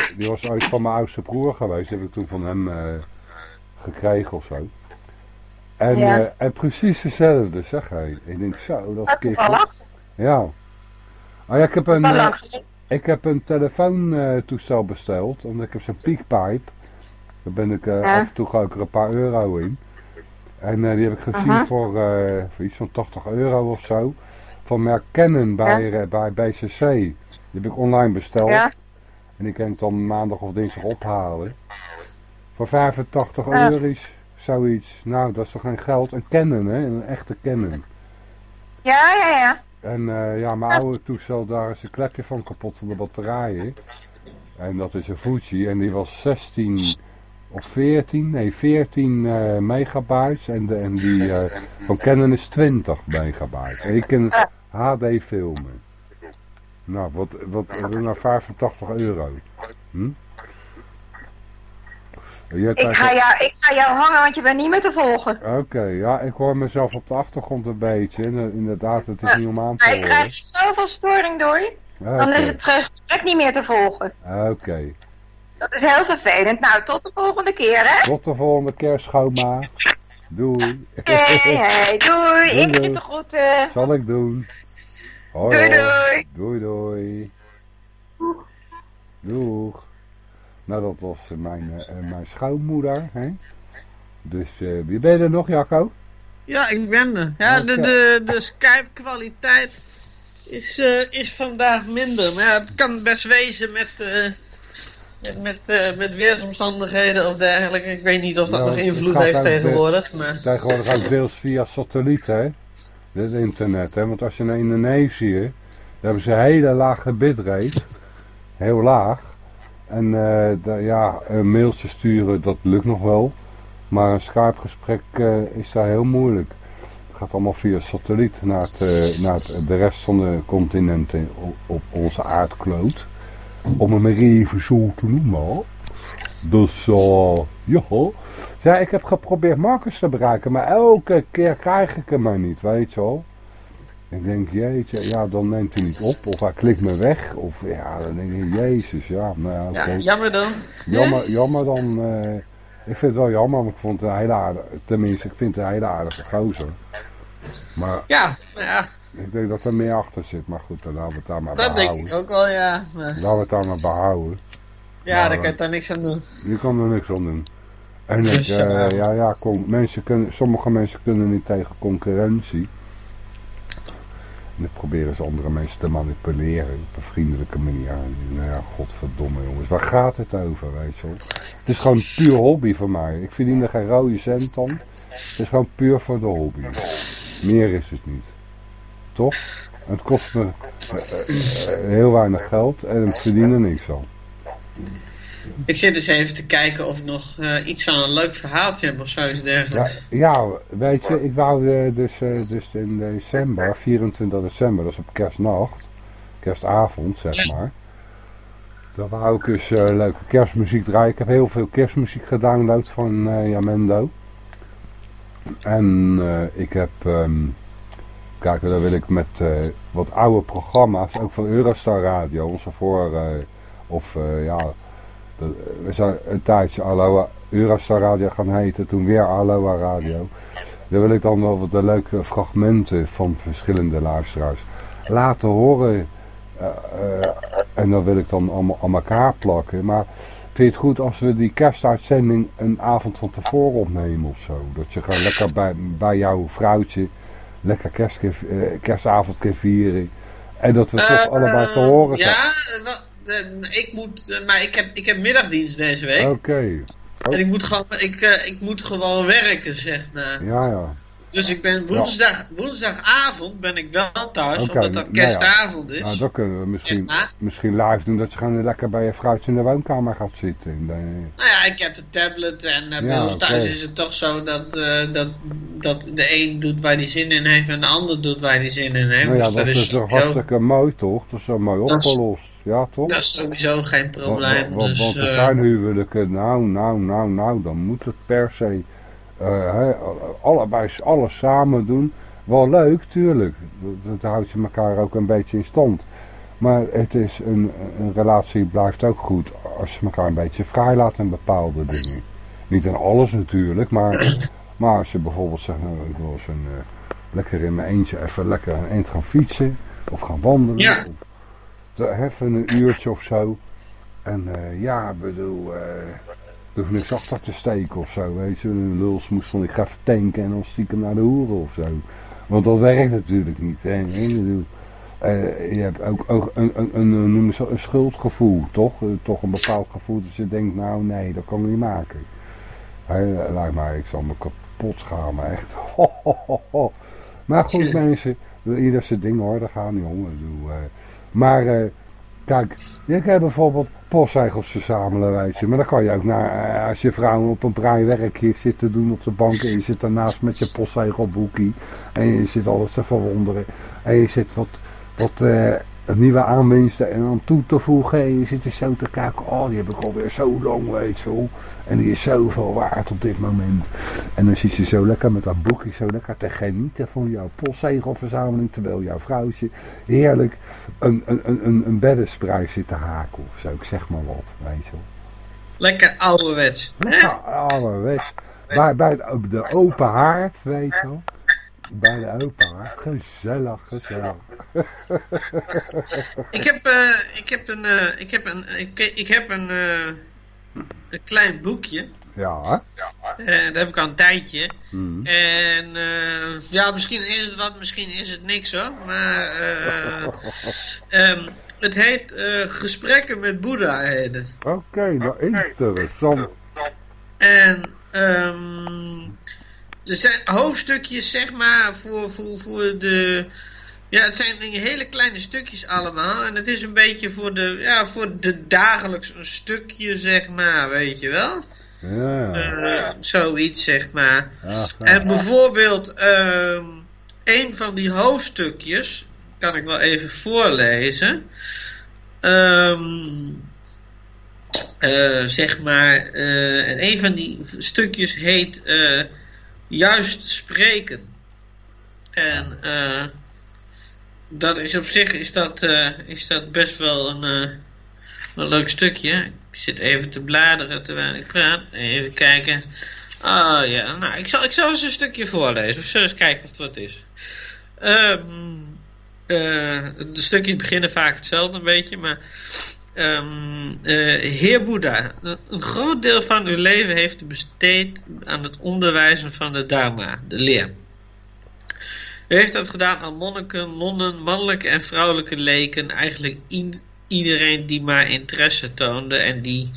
Die, die was ooit van mijn oudste broer geweest. Die heb ik toen van hem eh, gekregen of zo. En, Ja. eh, en precies dezelfde, zeg hij. Ik denk zo, dat is keer. Ja. Ah, ja, ik heb een, ik heb een telefoontoestel besteld, omdat ik heb zo'n peakpipe. Daar ben ik eh, Ja. af en toe ga ik er een paar euro in. En eh, die heb ik gezien Aha. voor, eh, voor iets van 80 euro of zo. Van merk Canon bij, bij BCC. Die heb ik online besteld. Ja? En die kan ik dan maandag of dinsdag ophalen. Voor 85 Ja. euro's, zoiets. Nou, dat is toch geen geld. Een Canon, hè? Een echte Canon. Ja, ja, ja. En ja, mijn oude toestel, daar is een klepje van kapot van de batterijen. En dat is een Fuji en die was 16 of 14, nee 14 eh, megabytes. En, de, en die eh, van Canon is 20 megabytes. En ik kan HD filmen. Nou, wat, wat, nou 85 euro. Hm? Ik ga, jou, ik ga jou hangen, want je bent niet meer te volgen. Oké, ja, ik hoor mezelf op de achtergrond een beetje. En, eh, inderdaad, het is niet om aan te Maar ik horen. krijg zoveel storing door. Dan is het gesprek niet meer te volgen. Oké. Dat is heel vervelend. Nou, tot de volgende keer, hè? Tot de volgende keer, schoonma. Doei. Hey, hey, doei. Doei, Ik vind het goed. eh. Zal ik doen. Hoi, Doei, doei. Doei, doei. Doeg. Nou, dat was eh, mijn, eh, eh, mijn schoonmoeder. Hè? Dus, eh, wie ben je er nog, Jacco? Ja, ik ben er. Ja, de, Oké. de, de Skype-kwaliteit is, eh, is vandaag minder. Maar ja, het kan best wezen met, met, met, eh, met weersomstandigheden of dergelijke. Ik weet niet of dat Ja, nog invloed heeft tegenwoordig. Maar Tegenwoordig ook deels via satelliet, hè? Dit internet, hè? Want als je naar Indonesië, daar hebben ze een hele lage bitrate. Heel laag. En eh, da- ja, een mailtje sturen, dat lukt nog wel. Maar een Skype-gesprek eh, is daar heel moeilijk. Het gaat allemaal via satelliet naar, het, naar het, de rest van de continenten op, op onze aardkloot. Om hem maar even zo te noemen. Dus, eh, ja. Ja, ik heb geprobeerd Marcus te bereiken, maar elke keer krijg ik hem maar niet, weet je wel. Ik denk, jeetje, ja, dan neemt hij niet op, of hij klikt me weg, of ja, dan denk ik, jezus, ja, nou ja, jammer dan. Jammer, jammer dan, eh, ik vind het wel jammer, want ik vond het een hele aardige, tenminste, ik vind het een hele aardige gozer. Maar Ja, ja, ik denk dat er meer achter zit, maar goed, dan laten we het daar maar dat denk behouden. ik ook wel, ja. Maar, Laten we het daar maar behouden. ja, Maar, daar kan je daar niks aan doen. Je kan er niks aan doen. En ik, Dus, eh, eh, ja, ja, kom, mensen kunnen, sommige mensen kunnen niet tegen concurrentie. En dan proberen ze andere mensen te manipuleren op een vriendelijke manier. Nou ja, godverdomme jongens, waar gaat het over, weet je wel? Het is gewoon puur hobby voor mij. Ik verdien er geen rode cent aan. Het is gewoon puur voor de hobby. Meer is het niet. Toch? Het kost me eh, eh, heel weinig geld en ik verdien er niks aan. Ik zit eens even te kijken of ik nog eh, iets van een leuk verhaaltje heb of zoiets Ja, dergelijks. ja, weet je, ik wou dus, dus in december, 24 december, dat is op kerstnacht, kerstavond zeg maar. Dan wou ik dus leuke kerstmuziek draaien. Ik heb heel veel kerstmuziek gedownload van Jamendo. En ik heb, ehm, kijk, dan wil ik met eh, wat oude programma's, ook van Eurostar Radio, onze voor, eh, of eh, ja, we zijn een tijdje Aloha Eurostar Radio gaan heten, toen weer Aloha Radio. Daar wil ik dan wel wat de leuke fragmenten van verschillende luisteraars laten horen. en dat wil ik dan allemaal aan elkaar plakken. Maar vind je het goed als we die kerstuitzending een avond van tevoren opnemen of zo? Dat je gewoon lekker bij, bij jouw vrouwtje lekker kerst, eh, kerstavond kan vieren. En dat we toch Eh, allebei te horen zijn. Ja, ik moet, eh, maar ik heb, ik heb middagdienst deze week. Oké. En ik moet, gewoon, ik, ik moet gewoon werken, zeg maar. Ja, ja. Dus ik ben woensdag, woensdagavond ben ik wel thuis, omdat dat nou kerstavond is. Nou, dat kunnen we misschien, Ja. misschien live doen. Dat je gewoon lekker bij je vrouwtje in de woonkamer gaat zitten. En, dan- Nou ja, ik heb de tablet en eh, bij ons thuis is het toch zo dat, eh, dat, dat de een doet waar hij zin in heeft en de ander doet waar hij zin in heeft. nou ja, dus dat is toch hartstikke mooi toch? Dat is zo mooi Dat is- opgelost. Ja, toch? dat is sowieso geen Want, probleem. want, dus, want er eh, zijn huwelijken, nou, nou, nou, nou, dan moet het per se eh, allebei alles samen doen. Wel leuk, tuurlijk. Dat, dat houdt je elkaar ook een beetje in stand. Maar het is een, een relatie blijft ook goed als je elkaar een beetje vrij laat in bepaalde dingen. Niet in alles natuurlijk, maar, maar als je bijvoorbeeld zegt, nou, ik wil eens een, eh, lekker in mijn eentje even lekker een eind gaan fietsen of gaan wandelen. Ja. Of even een uurtje of zo. En eh, ja, ik bedoel, er hoeft niks achter te steken of zo, weet je. Een lulsmoes van ik ga even tanken en dan stiekem naar de hoeren of zo. Want dat werkt natuurlijk niet. Hè. Eh, je hebt ook, ook een, een, noem eens een schuldgevoel, toch? Eh, toch een bepaald gevoel dat je denkt, nou nee, dat kan ik niet maken. Lijkt mij, ik zal me kapot schamen, echt. Ho, ho, ho, ho. Maar goed mensen, ieder zijn ding hoor, daar gaan om. Ik bedoel, eh, maar kijk, je kan bijvoorbeeld postzegels verzamelen, weet je. Maar dan kan je ook naar, eh, als je vrouw op een braaiwerkje zit te doen op de bank en je zit daarnaast met je postzegelboekie en je zit alles te verwonderen en je zit wat, wat eh, nieuwe aanwinsten en aan toe te voegen en je zit er zo te kijken, oh die heb ik alweer zo lang, weet je wel. En die is zoveel waard op dit moment. En dan zit je zo lekker met dat boekje zo lekker te genieten van jouw postzegelverzameling, terwijl jouw vrouwtje heerlijk een, een, een, een, zit te haken of zo, ik zeg maar wat, weet je wel. Lekker ouderwets. Lekker ouderwets. Bij, bij de, de open haard, weet je wel. Bij de haard. Gezellig, gezellig. Ik heb, eh, ik heb een, eh, ik heb een, ik, ik heb een, eh, een klein boekje. Ja, hè? Eh, dat heb ik al een tijdje. Mhm. En eh, ja, misschien is het wat, misschien is het niks hoor. Maar eh, ehm, het heet eh, Gesprekken met Boeddha heet het. Oké, nou interessant. En ehm, er zijn hoofdstukjes zeg maar voor, voor, voor de... Ja, het zijn hele kleine stukjes allemaal. En het is een beetje voor de, ja, voor de dagelijks een stukje zeg maar, weet je wel. Ja, Eh, zoiets zeg maar. ja, En bijvoorbeeld, ehm een van die hoofdstukjes, kan ik wel even voorlezen. ehm, eh, zeg maar, eh, en een van die stukjes heet Juist Spreken. En eh, dat is op zich is dat, eh, is dat best wel een, eh, een leuk stukje. Ik zit even te bladeren terwijl ik praat. Even kijken. Ah ja, nou, ik zal, ik zal eens een stukje voorlezen. Of zullen eens kijken of het wat is. Eh, de stukjes beginnen vaak hetzelfde een beetje, maar... ehm, eh, Heer Boeddha, een- groot deel van uw leven heeft u besteed aan het onderwijzen van de Dharma, de leer. U heeft dat gedaan aan monniken, nonnen, mannelijke en vrouwelijke leken, eigenlijk iedereen die maar interesse toonde en die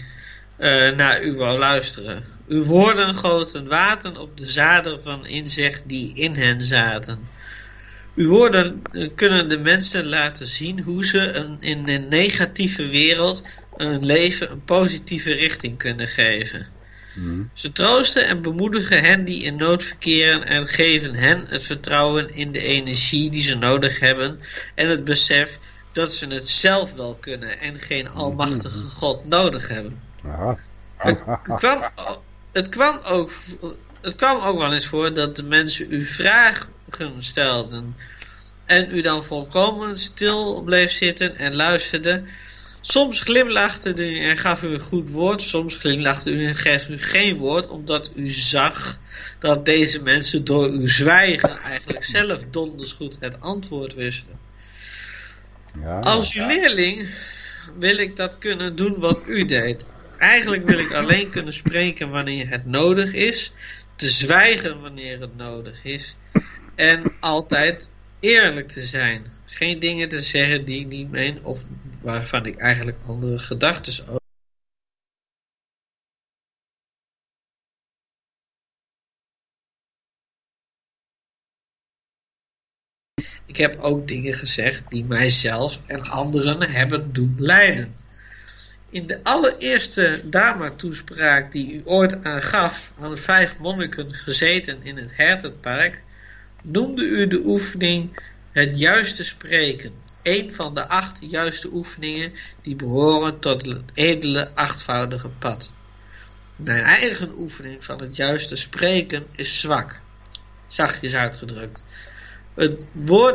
eh, naar u wou luisteren. Uw woorden goten water op de zaden van inzicht die in hen zaten. Uw woorden eh, kunnen de mensen laten zien hoe ze een, in een negatieve wereld een leven een positieve richting kunnen geven. Mhm. Ze troosten en bemoedigen hen die in nood verkeren en geven hen het vertrouwen in de energie die ze nodig hebben en het besef dat ze het zelf wel kunnen en geen almachtige God nodig hebben. Ja. Het, het, kwam, het, kwam ook, het kwam ook wel eens voor dat de mensen u vragen stelden en u dan volkomen stil bleef zitten en luisterde. Soms glimlachte u en gaf u een goed woord, soms glimlachte u en gaf u geen woord, omdat u zag dat deze mensen door uw zwijgen eigenlijk zelf donders goed het antwoord wisten. Ja. Als uw leerling wil ik dat kunnen doen wat u deed. Eigenlijk wil ik alleen kunnen spreken wanneer het nodig is, te zwijgen wanneer het nodig is en altijd eerlijk te zijn. Geen dingen te zeggen die ik niet meen of waarvan ik eigenlijk andere gedachten over. Ik heb ook dingen gezegd die mijzelf en anderen hebben doen lijden. In de allereerste Dharma-toespraak die u ooit aangaf aan vijf monniken gezeten in het Hertenpark, noemde u de oefening het juiste spreken. Een van de acht juiste oefeningen die behoren tot het edele achtvoudige pad. Mijn eigen oefening van het juiste spreken is zwak, zachtjes uitgedrukt.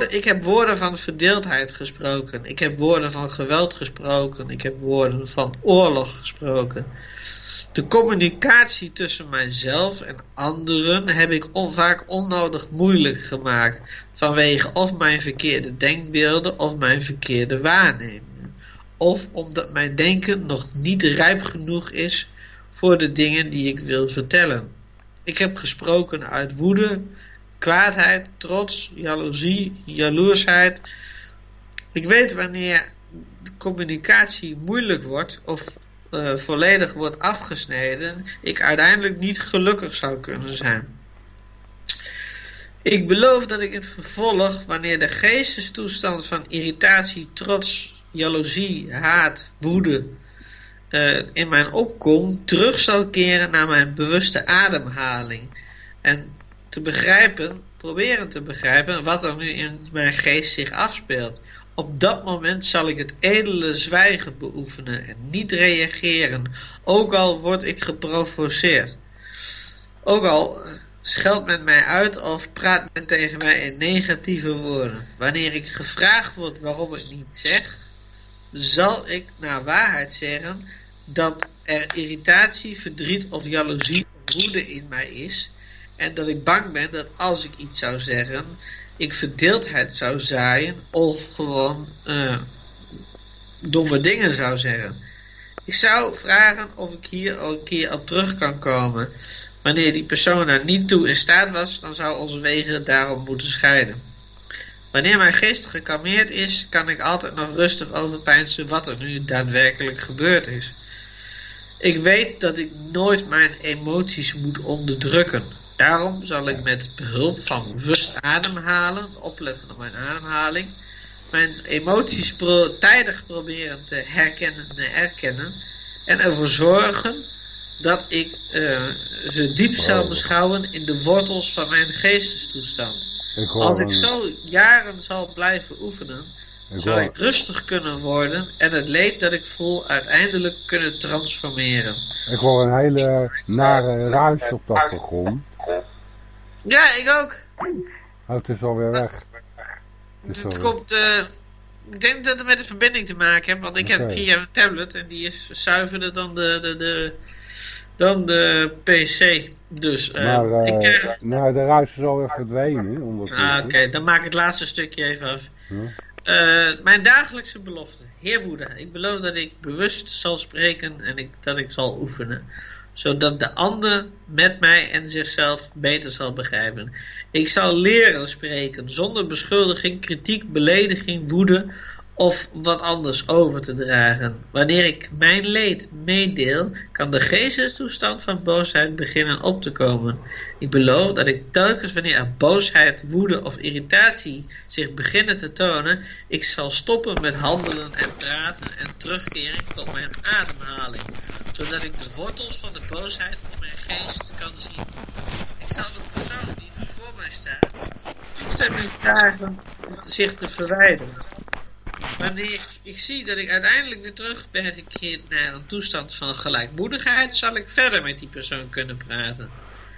Ik heb woorden van verdeeldheid gesproken. Ik heb woorden van geweld gesproken. Ik heb woorden van oorlog gesproken. De communicatie tussen mijzelf en anderen heb ik vaak onnodig moeilijk gemaakt. Vanwege of mijn verkeerde denkbeelden of mijn verkeerde waarnemingen. Of omdat mijn denken nog niet rijp genoeg is voor de dingen die ik wil vertellen. Ik heb gesproken uit woede, kwaadheid, trots, jaloezie, jaloersheid. Ik weet wanneer de communicatie moeilijk wordt of uh, volledig wordt afgesneden, ik uiteindelijk niet gelukkig zou kunnen zijn. Ik beloof dat ik in het vervolg, wanneer de geestestoestand van irritatie, trots, jaloezie, haat, woede uh, in mijn opkomt, terug zal keren naar mijn bewuste ademhaling. En te begrijpen, proberen te begrijpen wat er nu in mijn geest zich afspeelt. Op dat moment zal ik het edele zwijgen beoefenen en niet reageren, ook al word ik geprovoceerd. Ook al scheldt men mij uit of praat men tegen mij in negatieve woorden. Wanneer ik gevraagd word waarom ik niet zeg, zal ik naar waarheid zeggen dat er irritatie, verdriet of jaloezie of woede in mij is en dat ik bang ben dat als ik iets zou zeggen, ik verdeeldheid zou zaaien of gewoon uh, domme dingen zou zeggen. Ik zou vragen of ik hier al een keer op terug kan komen. Wanneer die persoon er niet toe in staat was, dan zou onze wegen daarom moeten scheiden. Wanneer mijn geest gekalmeerd is, kan ik altijd nog rustig overpeinzen wat er nu daadwerkelijk gebeurd is. Ik weet dat ik nooit mijn emoties moet onderdrukken. Daarom zal ik met behulp van bewust ademhalen, opletten op mijn ademhaling, mijn emoties pro tijdig proberen te herkennen en erkennen en ervoor zorgen dat ik uh, ze diep zal beschouwen in de wortels van mijn geestestoestand. Ik Als ik zo jaren zal blijven oefenen, zou ik rustig kunnen worden en het leed dat ik voel uiteindelijk kunnen transformeren. ik hoor een hele nare ruis op de achtergrond. Ja, ik ook. Oh, het is alweer weg. Het komt, eh, ik denk dat het met de verbinding te maken heeft, want ik heb via een tablet en die is zuiverder dan de, de, de, dan de PC. Dus, eh, Maar eh, ik, nou, de ruis is alweer verdwenen ah, oké, dan maak ik het laatste stukje even af. Eh, mijn dagelijkse belofte. Heer Boeddha, ik beloof dat ik bewust zal spreken en ik, dat ik zal oefenen. Zodat de ander met mij en zichzelf beter zal begrijpen. Ik zal leren spreken zonder beschuldiging, kritiek, belediging, woede of wat anders over te dragen. Wanneer ik mijn leed meedeel, kan de geestestoestand van boosheid beginnen op te komen. Ik beloof dat ik telkens wanneer er boosheid, woede of irritatie zich beginnen te tonen, ik zal stoppen met handelen en praten en terugkeren tot mijn ademhaling, zodat ik de wortels van de boosheid in mijn geest kan zien. Ik zal de persoon die nu voor mij staat, toestemming vragen zich te verwijderen. Wanneer ik zie dat ik uiteindelijk weer terug ben gekeerd naar een toestand van gelijkmoedigheid, zal ik verder met die persoon kunnen praten.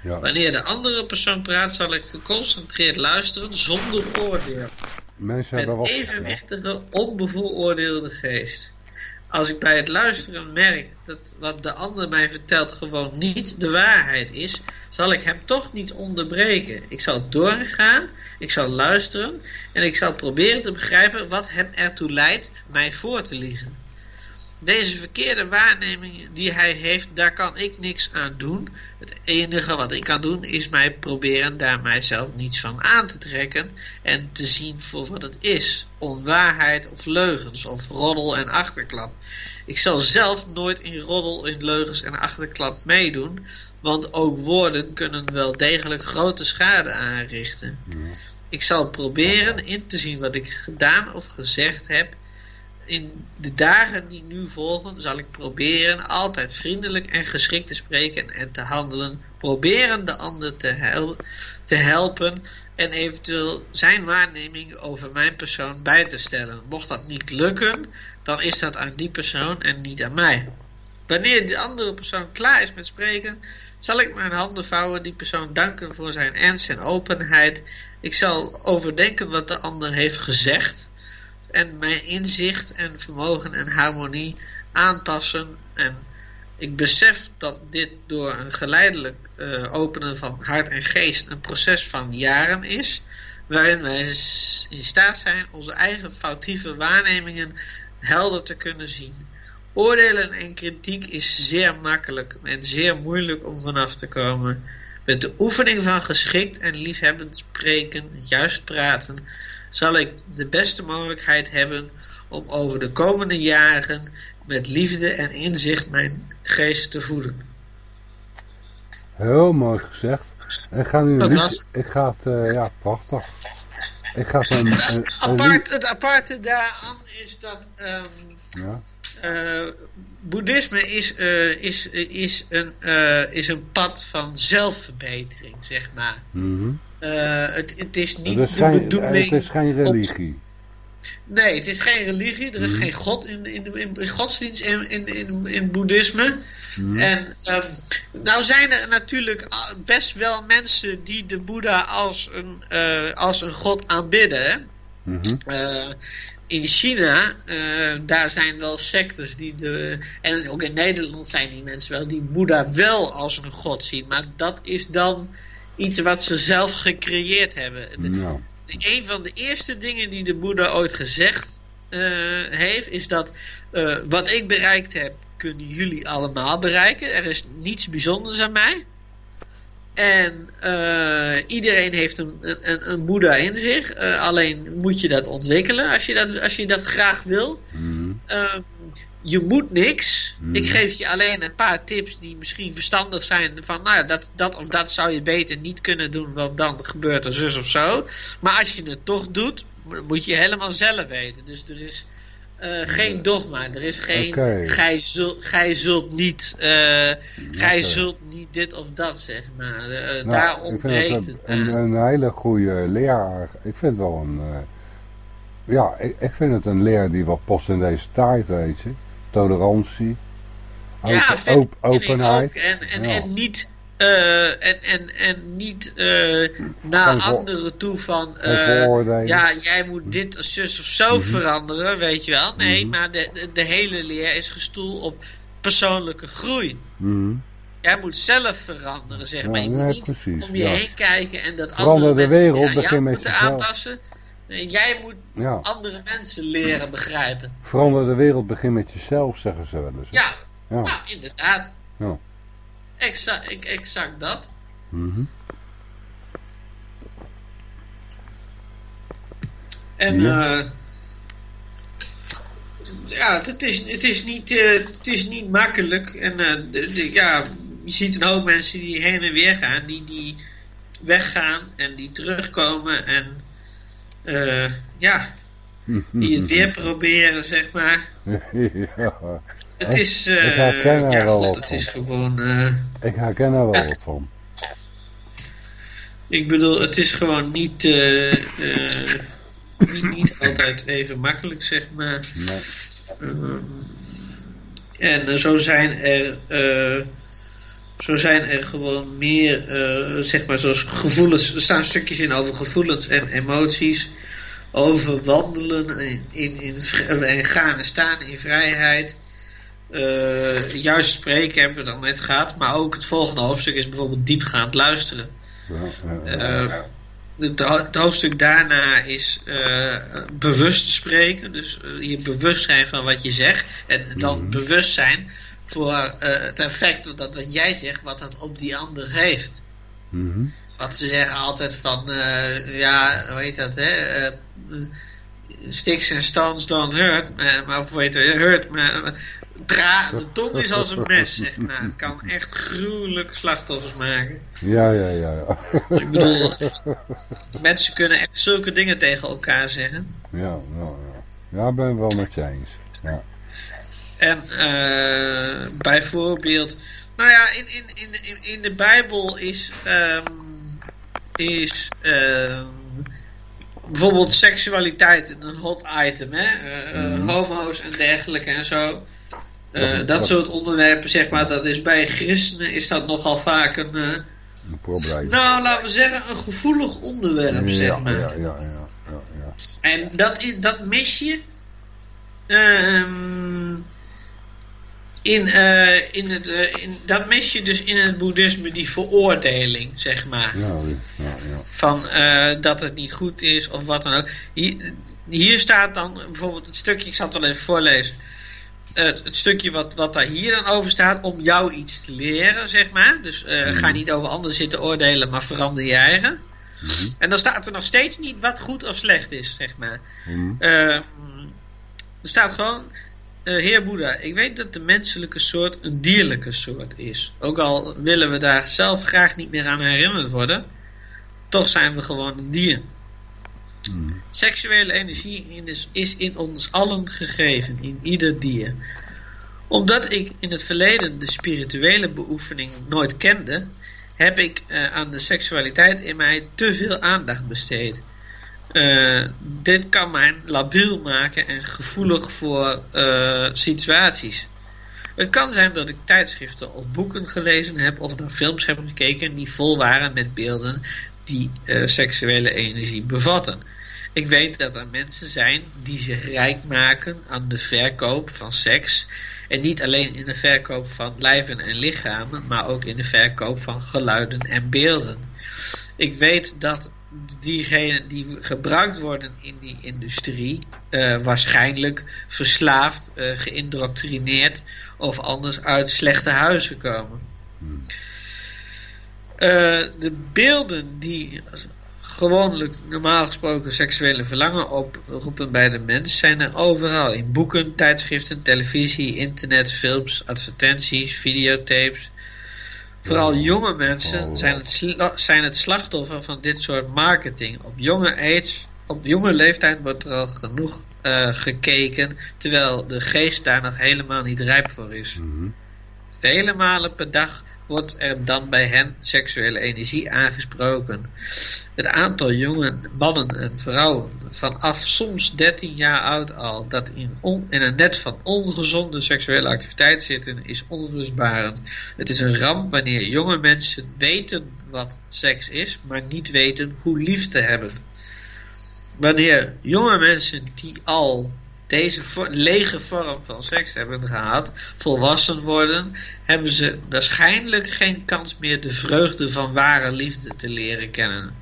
Ja. Wanneer de andere persoon praat, zal ik geconcentreerd luisteren zonder oordeel. Mensen Met hebben wat... evenwichtige, onbevooroordeelde geest. Als ik bij het luisteren merk dat wat de ander mij vertelt gewoon niet de waarheid is, zal ik hem toch niet onderbreken. Ik zal doorgaan, ik zal luisteren en ik zal proberen te begrijpen wat hem ertoe leidt mij voor te liegen. Deze verkeerde waarnemingen die hij heeft, daar kan ik niks aan doen. Het enige wat ik kan doen is mij proberen daar mijzelf niets van aan te trekken en te zien voor wat het is. Onwaarheid of leugens of roddel en achterklap. Ik zal zelf nooit in roddel, in leugens en achterklap meedoen, want ook woorden kunnen wel degelijk grote schade aanrichten. Ik zal proberen in te zien wat ik gedaan of gezegd heb in de dagen die nu volgen zal ik proberen altijd vriendelijk en geschikt te spreken en te handelen. Proberen de ander te, te helpen en eventueel zijn waarneming over mijn persoon bij te stellen. Mocht dat niet lukken, dan is dat aan die persoon en niet aan mij. Wanneer de andere persoon klaar is met spreken, zal ik mijn handen vouwen, die persoon danken voor zijn ernst en openheid. Ik zal overdenken wat de ander heeft gezegd en mijn inzicht en vermogen en harmonie aanpassen. En ik besef dat dit door een geleidelijk eh, openen van hart en geest een proces van jaren is, waarin wij in staat zijn onze eigen foutieve waarnemingen helder te kunnen zien. Oordelen en kritiek is zeer makkelijk en zeer moeilijk om vanaf te komen. Met de oefening van geschikt en liefhebbend spreken, juist praten, zal ik de beste mogelijkheid hebben om over de komende jaren met liefde en inzicht mijn geest te voeden. Heel mooi gezegd. Ik ga nu een liedje... Ik ga het... eh, ja, prachtig. Ik ga het een... een, een lied- Apart, het aparte daaraan is dat ehm, Ja. eh, boeddhisme is, eh, is, is, een, is een pad van zelfverbetering, zeg maar. Mhm. Eh, het, het is niet Het, is de geen, bedoeling... het is geen religie. Nee, het is geen religie. Er is Mhm. geen god in, in, in, godsdienst in, in, in, in boeddhisme. Mhm. En ehm, nou zijn er natuurlijk best wel mensen die de Boeddha als een, eh, als een god aanbidden. hè. Eh, in China, eh, daar zijn wel sectes die de. En ook in Nederland zijn die mensen wel die Boeddha wel als een god zien. Maar dat is dan iets wat ze zelf gecreëerd hebben. De- Nou. een van de eerste dingen die de Boeddha ooit gezegd eh, heeft, is dat eh, wat ik bereikt heb, kunnen jullie allemaal bereiken. Er is niets bijzonders aan mij. En eh, iedereen heeft een, een, een Boeddha in zich. Alleen moet je dat ontwikkelen als je dat, als je dat graag wil. Ehm, je moet niks. Mhm. Ik geef je alleen een paar tips die misschien verstandig zijn. Van nou ja, dat, dat of dat zou je beter niet kunnen doen, want dan gebeurt er zus of zo. Maar als je het toch doet, mo- moet je helemaal zelf weten. Dus er is eh, geen dogma. Er is geen gij, zult, gij zult niet, eh, gij Oké. zult niet dit of dat, zeg maar. Eh, Nou, daar ik ontbreekt vind het een, een, een hele goede leraar. Ik vind het wel een... ja, ik, ik vind het een leer die wel past in deze tijd, weet je. Tolerantie. Ja, vind, op- openheid. En, en, Ja. en niet, en, en, en niet naar anderen toe van... Vooroordelen. ja, jij moet dit of zus of zo Mhm. veranderen, weet je wel. Nee, Mhm. maar de, de, de hele leer is gestoeld op persoonlijke groei. Mhm. Jij moet zelf veranderen, zeg Ja, maar. Je moet nee, niet precies, om je heen kijken en dat Verander andere de mensen wereld, zich aan begin met jezelf. aanpassen. Nee, jij moet Ja. andere mensen leren begrijpen. Verander de wereld, begin met jezelf, zeggen ze wel eens. hè. Ja, Ja. nou, inderdaad. Ja. Exact, ik- exact dat. Mhm. En Ja. eh ja, het is, het, is niet, eh, het is niet makkelijk. En eh, de, de- ja, je ziet een hoop mensen die heen en weer gaan, die, die weggaan en die terugkomen. En eh, ja, die het weer proberen, zeg maar. ja. Het is, ik eh herken er ja, wel het van. is gewoon... eh, Ik herken er wel wat van. Ik bedoel, het is gewoon niet, niet, niet altijd even makkelijk, zeg maar. Nee. Ehm, en zo zijn er, eh, zo zijn er gewoon meer, eh, zeg maar, zoals gevoelens. Er staan stukjes in over gevoelens en emoties. Over wandelen in, in, in, en gaan en staan in vrijheid. Eh, juist spreken hebben we dan net gehad. Maar ook het volgende hoofdstuk is bijvoorbeeld diepgaand luisteren. Eh, het, ho- het hoofdstuk daarna is bewust spreken. Dus je bewust zijn van wat je zegt. En dan Mhm. bewust zijn voor eh, het effect dat wat jij zegt, wat dat op die ander heeft. Mhm. Want ze zeggen altijd van, eh, ja, hoe heet dat, hè? eh, sticks and stones don't hurt. maar of weet je, hurt, maar maar pra, de tong is als een mes, zeg maar. Het kan echt gruwelijke slachtoffers maken. Ja, ja, ja. ja. Ik bedoel, mensen kunnen echt zulke dingen tegen elkaar zeggen. Ja, ja, ja. Ja, ben wel met je eens. Ja. En eh, bijvoorbeeld, nou ja, in, in, in, in, de Bijbel is, ehm, is ehm, bijvoorbeeld seksualiteit een hot item, hè? Eh, eh, Mhm. Homo's en dergelijke en zo. Dat soort onderwerpen, zeg maar, dat is bij christenen is dat nogal vaak een, Een probleem. nou laten we zeggen, een gevoelig onderwerp, ja, zeg maar. ja, ja, ja, ja, ja. En dat, dat mis je ehm, in, eh, in het, eh, in, dat mis je dus in het boeddhisme, die veroordeling, zeg maar. Ja, ja, ja. Van eh, dat het niet goed is of wat dan ook. Hier, hier staat dan bijvoorbeeld het stukje, ik zal het wel even voorlezen. Het, het stukje wat, wat daar hier dan over staat, om jou iets te leren, zeg maar. Dus eh, ga niet over anderen zitten oordelen, maar verander je eigen. En dan staat er nog steeds niet wat goed of slecht is, zeg maar. Mhm. Eh, er staat gewoon, Heer Boeddha, ik weet dat de menselijke soort een dierlijke soort is. Ook al willen we daar zelf graag niet meer aan herinnerd worden, toch zijn we gewoon een dier. Mhm. Seksuele energie is in ons allen gegeven, in ieder dier. Omdat ik in het verleden de spirituele beoefening nooit kende, heb ik eh, aan de seksualiteit in mij te veel aandacht besteed. Eh, dit kan mij labiel maken en gevoelig voor eh, situaties. Het kan zijn dat ik tijdschriften of boeken gelezen heb of naar films heb gekeken die vol waren met beelden die eh, seksuele energie bevatten. Ik weet dat er mensen zijn die zich rijk maken aan de verkoop van seks. En niet alleen in de verkoop van lijven en lichamen, maar ook in de verkoop van geluiden en beelden. Ik weet dat diegenen die gebruikt worden in die industrie eh, waarschijnlijk verslaafd, eh, geïndoctrineerd of anders uit slechte huizen komen. Eh, de beelden die gewoonlijk normaal gesproken seksuele verlangen oproepen bij de mens zijn er overal in boeken, tijdschriften, televisie, internet, films, advertenties, videotapes. Vooral jonge mensen zijn het, zijn het slachtoffer van dit soort marketing. Op jonge age, op jonge leeftijd wordt er al genoeg eh, gekeken, terwijl de geest daar nog helemaal niet rijp voor is. Mhm. Vele malen per dag wordt er dan bij hen seksuele energie aangesproken. Het aantal jonge mannen en vrouwen vanaf soms 13 jaar oud al dat in, in een net van ongezonde seksuele activiteit zitten is onrustbarend. Het is een ramp wanneer jonge mensen weten wat seks is, maar niet weten hoe lief te hebben. Wanneer jonge mensen die al deze lege vorm van seks hebben gehad, volwassen worden, hebben ze waarschijnlijk geen kans meer de vreugde van ware liefde te leren kennen.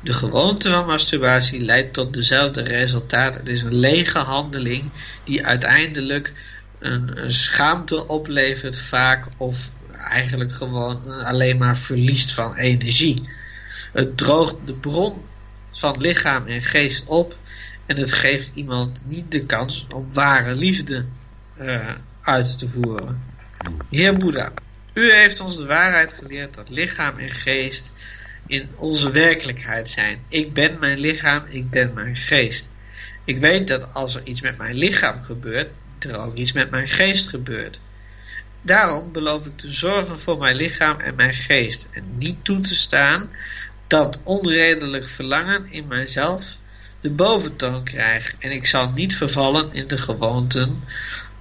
De gewoonte van masturbatie leidt tot dezelfde resultaat. Het is een lege handeling die uiteindelijk een, een schaamte oplevert vaak of eigenlijk gewoon alleen maar verliest van energie. Het droogt de bron van lichaam en geest op en het geeft iemand niet de kans om ware liefde eh, uit te voeren. Heer Boeddha, u heeft ons de waarheid geleerd dat lichaam en geest in onze werkelijkheid zijn. Ik ben mijn lichaam, ik ben mijn geest. Ik weet dat als er iets met mijn lichaam gebeurt, er ook iets met mijn geest gebeurt. Daarom beloof ik te zorgen voor mijn lichaam en mijn geest en niet toe te staan dat onredelijk verlangen in mijzelf de boventoon krijgt en ik zal niet vervallen in de gewoonten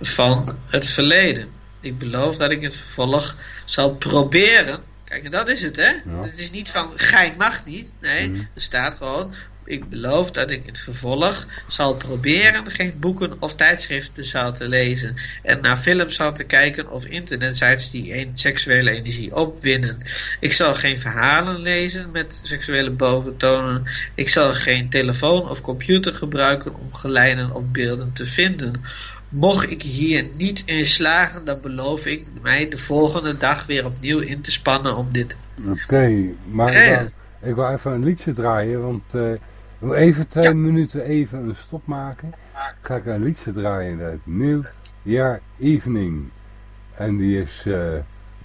van het verleden. Ik beloof dat ik in het vervolg zal proberen. Kijk, en dat is het, hè? Het is niet van, gij mag niet. Nee, er staat gewoon, ik beloof dat ik in het vervolg zal proberen geen boeken of tijdschriften zal te lezen. En naar films zal te kijken of internetsites die een seksuele energie opwinnen. Ik zal geen verhalen lezen met seksuele boventonen. Ik zal geen telefoon of computer gebruiken om geleiden of beelden te vinden. Mocht ik hier niet in slagen, dan beloof ik mij de volgende dag weer opnieuw in te spannen om dit. Oké, maar Ja, ik ik wou even een liedje draaien, want eh, wil even twee Ja. minuten even een stop maken. Ga ik een liedje draaien uit New Year Evening. En die is eh,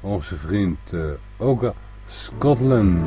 onze vriend eh Oga Scotland.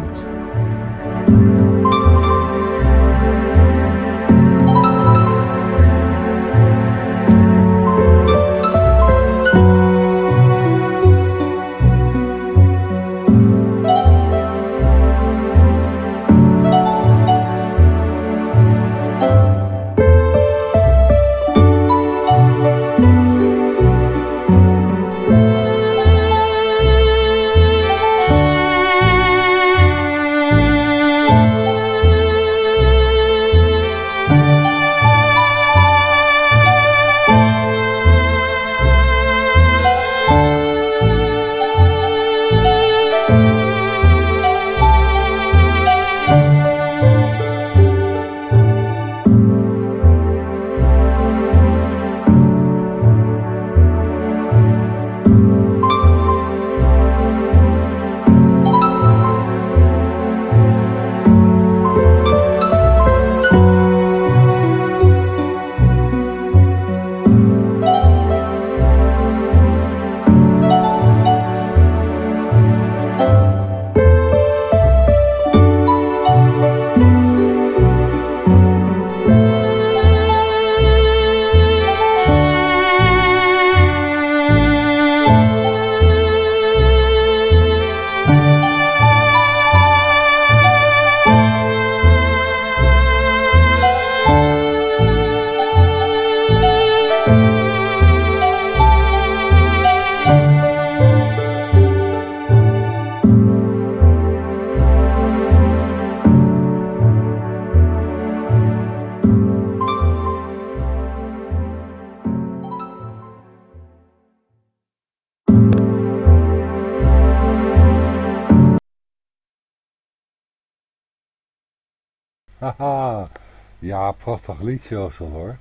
Prachtig liedje was dat hoor.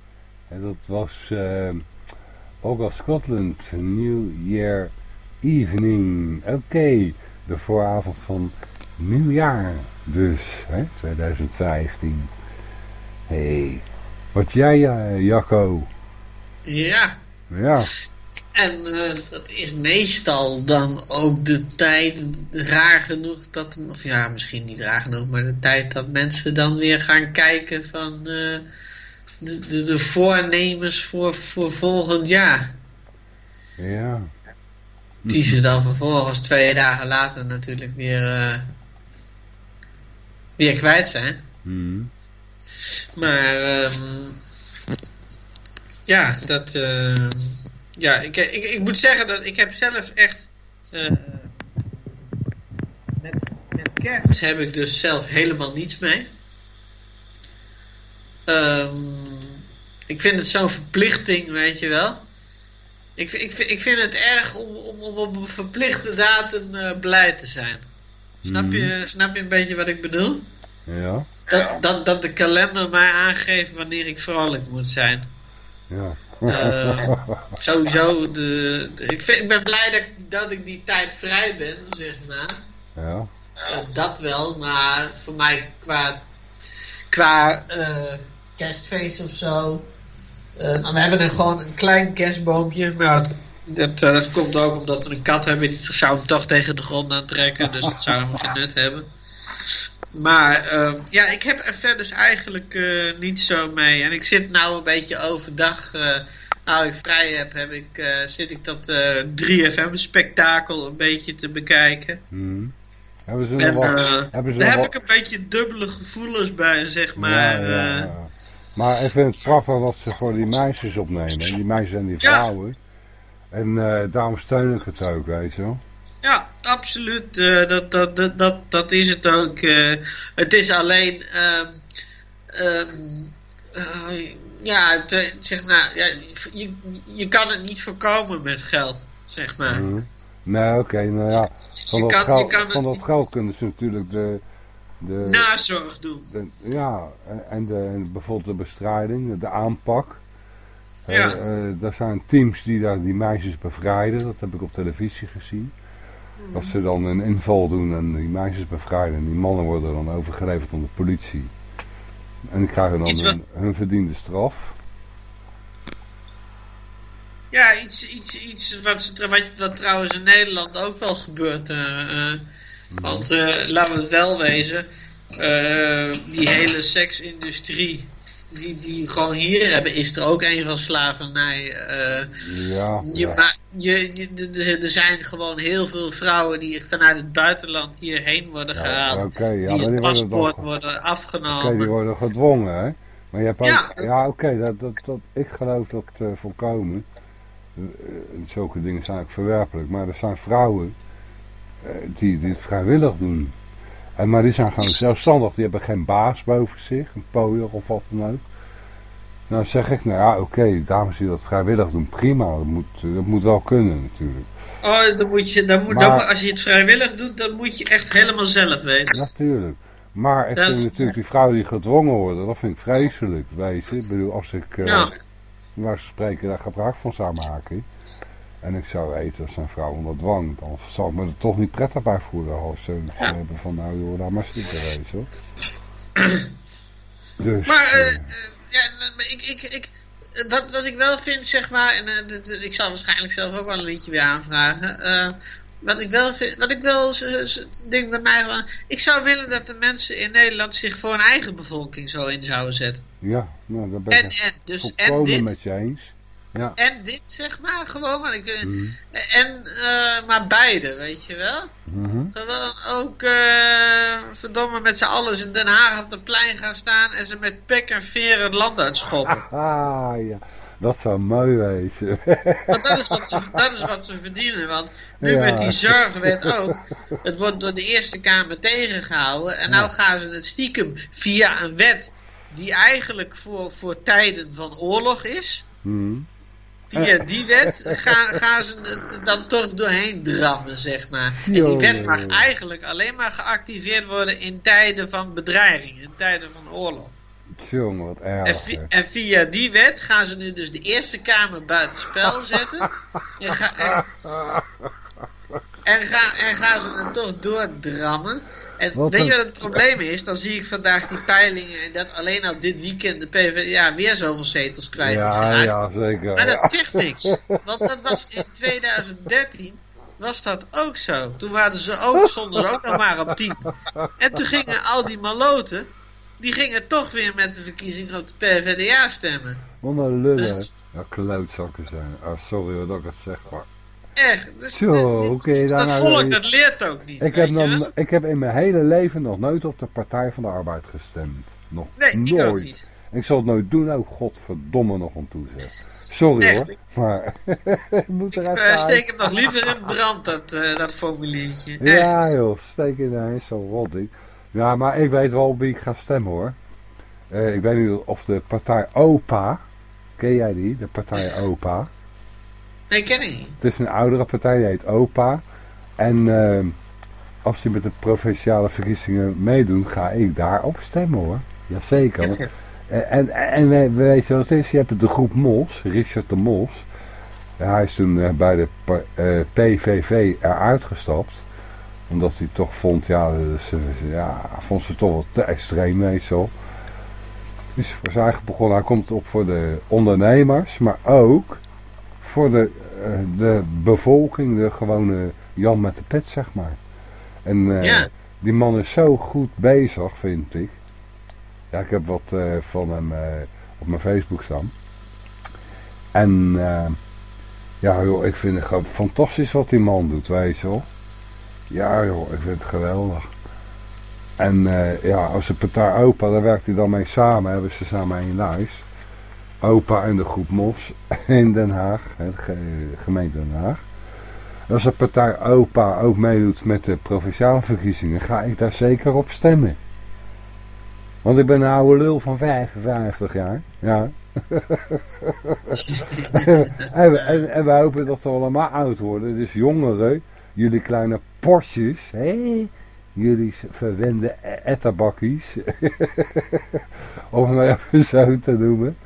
En dat was eh, ook al Scotland, New Year Evening. Oké, de vooravond van nieuwjaar dus, hè, 2015. hey, wat jij, eh, Jacco? Ja, Ja, en eh, dat is meestal dan ook de tijd raar genoeg dat, of ja, misschien niet raar genoeg, maar de tijd dat mensen dan weer gaan kijken van eh, de, de, de voornemens voor, voor volgend jaar. ja. Die ze dan vervolgens twee dagen later natuurlijk weer, eh, weer kwijt zijn. Mhm. Maar ehm, ja, dat. ehm, ja, ik, ik, ik moet zeggen dat ik heb zelf echt. eh, met, met cats heb ik dus zelf helemaal niets mee. Ehm, ik vind het zo'n verplichting, weet je wel. Ik, ik, vind- ik vind het erg om, om, om op een verplichte datum eh, blij te zijn. Snap, je, snap je een beetje wat ik bedoel? Ja, Dat, dat, dat de kalender mij aangeeft wanneer ik vrolijk moet zijn. ja. Eh, sowieso, de, de- ik, vind, ik ben blij dat, ik- dat ik die tijd vrij ben, zeg maar. ja. Eh, dat wel, maar voor mij qua, qua eh, kerstfeest of zo. nou, we hebben er gewoon een klein kerstboompje. Maar dat, dat komt ook omdat we een kat hebben. Die zou hem toch tegen de grond aantrekken. Dus dat zou hem geen nut hebben. Maar eh, ja, ik heb er verder dus eigenlijk eh, niet zo mee. En ik zit nou een beetje overdag. eh nou, ik vrij heb, heb ik, eh, zit ik dat eh 3FM-spektakel een beetje te bekijken. Mhm. Hebben ze En nog wat? hebben ze daar heb wat? ik een beetje dubbele gevoelens bij, zeg maar. Ja, ja, ja. Maar ik vind het prachtig dat ze voor die meisjes opnemen. En die meisjes en die Ja. vrouwen. En daarom steun ik het ook, weet je wel. Ja, absoluut. eh, dat, dat, dat, dat, dat is het ook. eh. het is alleen. ehm, ehm, eh, ja, eh, zeg maar. Ja, je, je kan het niet voorkomen met geld, zeg maar. Mhm. Nee, oké, nou ja. Van Je dat, kan- geld, kan van dat niet- geld kunnen ze natuurlijk de... de, Nazorg doen. de ja, en- de, en bijvoorbeeld de bestrijding, de aanpak. Eh, Ja. eh, er zijn teams die daar die meisjes bevrijden. Dat heb ik op televisie gezien. Dat ze dan een inval doen en die meisjes bevrijden. En die mannen worden dan overgeleverd aan de politie. En die krijgen dan hun, hun verdiende straf. Ja, iets, iets, iets wat, wat, wat trouwens in Nederland ook wel gebeurt. eh, eh, want eh, laten we het wel wezen, die hele seksindustrie die, die gewoon hier hebben, is er ook een van slavernij. eh. Ja, je, ja. maar je, er zijn gewoon heel veel vrouwen die vanuit het buitenland hierheen worden Ja, gehaald. oké, ja, die het die worden paspoort worden Oké, afgenomen. die worden gedwongen, hè. Maar je hebt ook... Ja, oké, dat, dat, dat, ik geloof dat eh, volkomen. Eh, zulke dingen zijn ook verwerpelijk. Maar er zijn vrouwen die, het vrijwillig doen. En, maar die zijn gewoon zelfstandig. Die hebben geen baas boven zich, een pooier of wat dan ook. Nou zeg ik, nou ja, oké, dames die dat vrijwillig doen, prima. Dat moet, dat moet wel kunnen natuurlijk. Oh, dan moet je, dan moet, Maar- dan als je het vrijwillig doet, dan moet je echt helemaal zelf weten. Natuurlijk. Maar ik vind natuurlijk die vrouwen die gedwongen worden, dat vind ik vreselijk, weet je. Ik bedoel, als ik, eh Ja. waar ze spreken, daar gebruik van zou maken. En ik zou weten, dat zijn vrouwen onder dwang. Dan zou ik me er toch niet prettig bij voelen als ze Ja. hebben van, nou joh, daar maar weet je wel. Dus, Maar eh, eh, eh, ja, ik, ik, ik, wat, wat ik wel vind, zeg maar, en ik zal waarschijnlijk zelf ook wel een liedje weer aanvragen. wat ik wel vind, wat ik wel denk bij mij van, ik zou willen dat de mensen in Nederland zich voor hun eigen bevolking zo in zouden zetten. ja, nou, daar ben ik En, dus, en dit, met je eens. Ja. en dit, zeg maar, gewoon, want ik, eh, Mhm. en, eh, maar beide, weet je wel. Mhm. Gewoon ook, eh, verdomme, met z'n allen in Den Haag op de plein gaan staan en ze met pek en veren het land uitschoppen. Ah, ja. Dat zou mooi wezen. Want dat is wat ze, dat is wat ze verdienen. Want nu Ja. met die zorgwet ook. Het wordt door de Eerste Kamer tegengehouden. En nou gaan ze het stiekem via een wet. Die eigenlijk voor, voor tijden van oorlog is. Mhm. Via die wet gaan, gaan ze het dan toch doorheen drammen, zeg maar. En die wet mag eigenlijk alleen maar geactiveerd worden in tijden van bedreiging. In tijden van oorlog. Jongen, wat En, erg. vi- en via die wet gaan ze nu dus de Eerste Kamer buitenspel zetten. En, ga- en, en, gaan, en gaan ze het toch doordrammen. En Wat weet je wat het probleem is? Dan zie ik vandaag die peilingen en dat alleen al dit weekend de PvdA weer zoveel zetels kwijt is Ja, geraakt. ja, zeker. Maar ja. dat zegt niks. Want dat was in 2013 was dat ook zo. Toen waren ze ook, stonden ze ook nog maar op 10. En toen gingen al die maloten, die gingen toch weer met de verkiezingen op de PvdA stemmen. Wat een lullen. Dus- Ja, klootzakken zijn. Ah, sorry dat ik het zeg, maar... Echt. Dus, Zo, dit- je daar dat nou- volk, dat leert ook niet. Ik heb, nog, ik heb in mijn hele leven nog nooit op de Partij van de Arbeid gestemd. Nog Nee, ik nooit. ook niet. Ik zal het nooit doen, ook godverdomme nog om toezeggen. Sorry Echt? hoor, maar ik moet er Ik even eh, steek hem nog liever in brand, dat, eh, dat formuliertje. Echt. Ja joh, steek in eens zo'n rot ding. Ja, maar ik weet wel op wie ik ga stemmen hoor. Eh, ik weet niet of de partij OPA, ken jij die? De partij OPA. Nee, ken ik niet. Het is een oudere partij, die heet OPA. En eh, als die met de provinciale verkiezingen meedoen, ga ik daarop stemmen hoor. Jazeker. Ja. Eh, En, en we, we weten wat het is. Je hebt de groep Mos, Richard de Mos. Hij is toen eh, bij de pa- eh, PVV eruit gestapt. Omdat hij toch vond, ja, ze, ja vond ze toch wel te extreem, wel. Dus voor zijn eigen begonnen. Hij komt op voor de ondernemers, maar ook voor de, eh, de bevolking, de gewone Jan met de pet, zeg maar. En eh, Ja. die man is zo goed bezig, vind ik. Ja, ik heb wat eh, van hem op mijn Facebook staan. En ja, joh, ik vind het gewoon fantastisch wat die man doet, weet je wel. Ja, joh, ik vind het geweldig. En ja, als de partij Opa, daar werkt hij dan mee samen, hebben ze samen één lijst. Opa en de groep Mos in Den Haag, de ge- gemeente Den Haag. Als de partij Opa ook meedoet met de provinciale verkiezingen, ga ik daar zeker op stemmen. Want ik ben een oude lul van 55 jaar. Ja. en, we- en, en we hopen dat we allemaal oud worden. Dus jongeren, jullie kleine Porsches, hé, jullie verwende e- etterbakkies, om het even zo te noemen.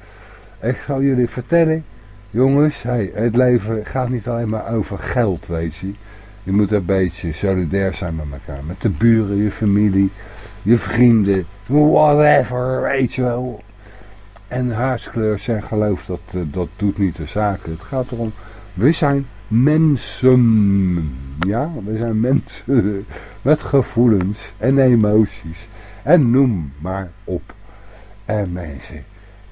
Ik zal jullie vertellen, jongens, het leven gaat niet alleen maar over geld, weet je. Je moet een beetje solidair zijn met elkaar. Met de buren, je familie, je vrienden, whatever, weet je wel. En haarskleur en geloof, dat, eh, dat doet niet de zaken. Het gaat erom, we zijn mensen. Ja, we zijn mensen met gevoelens en emoties. En noem maar op. En mensen,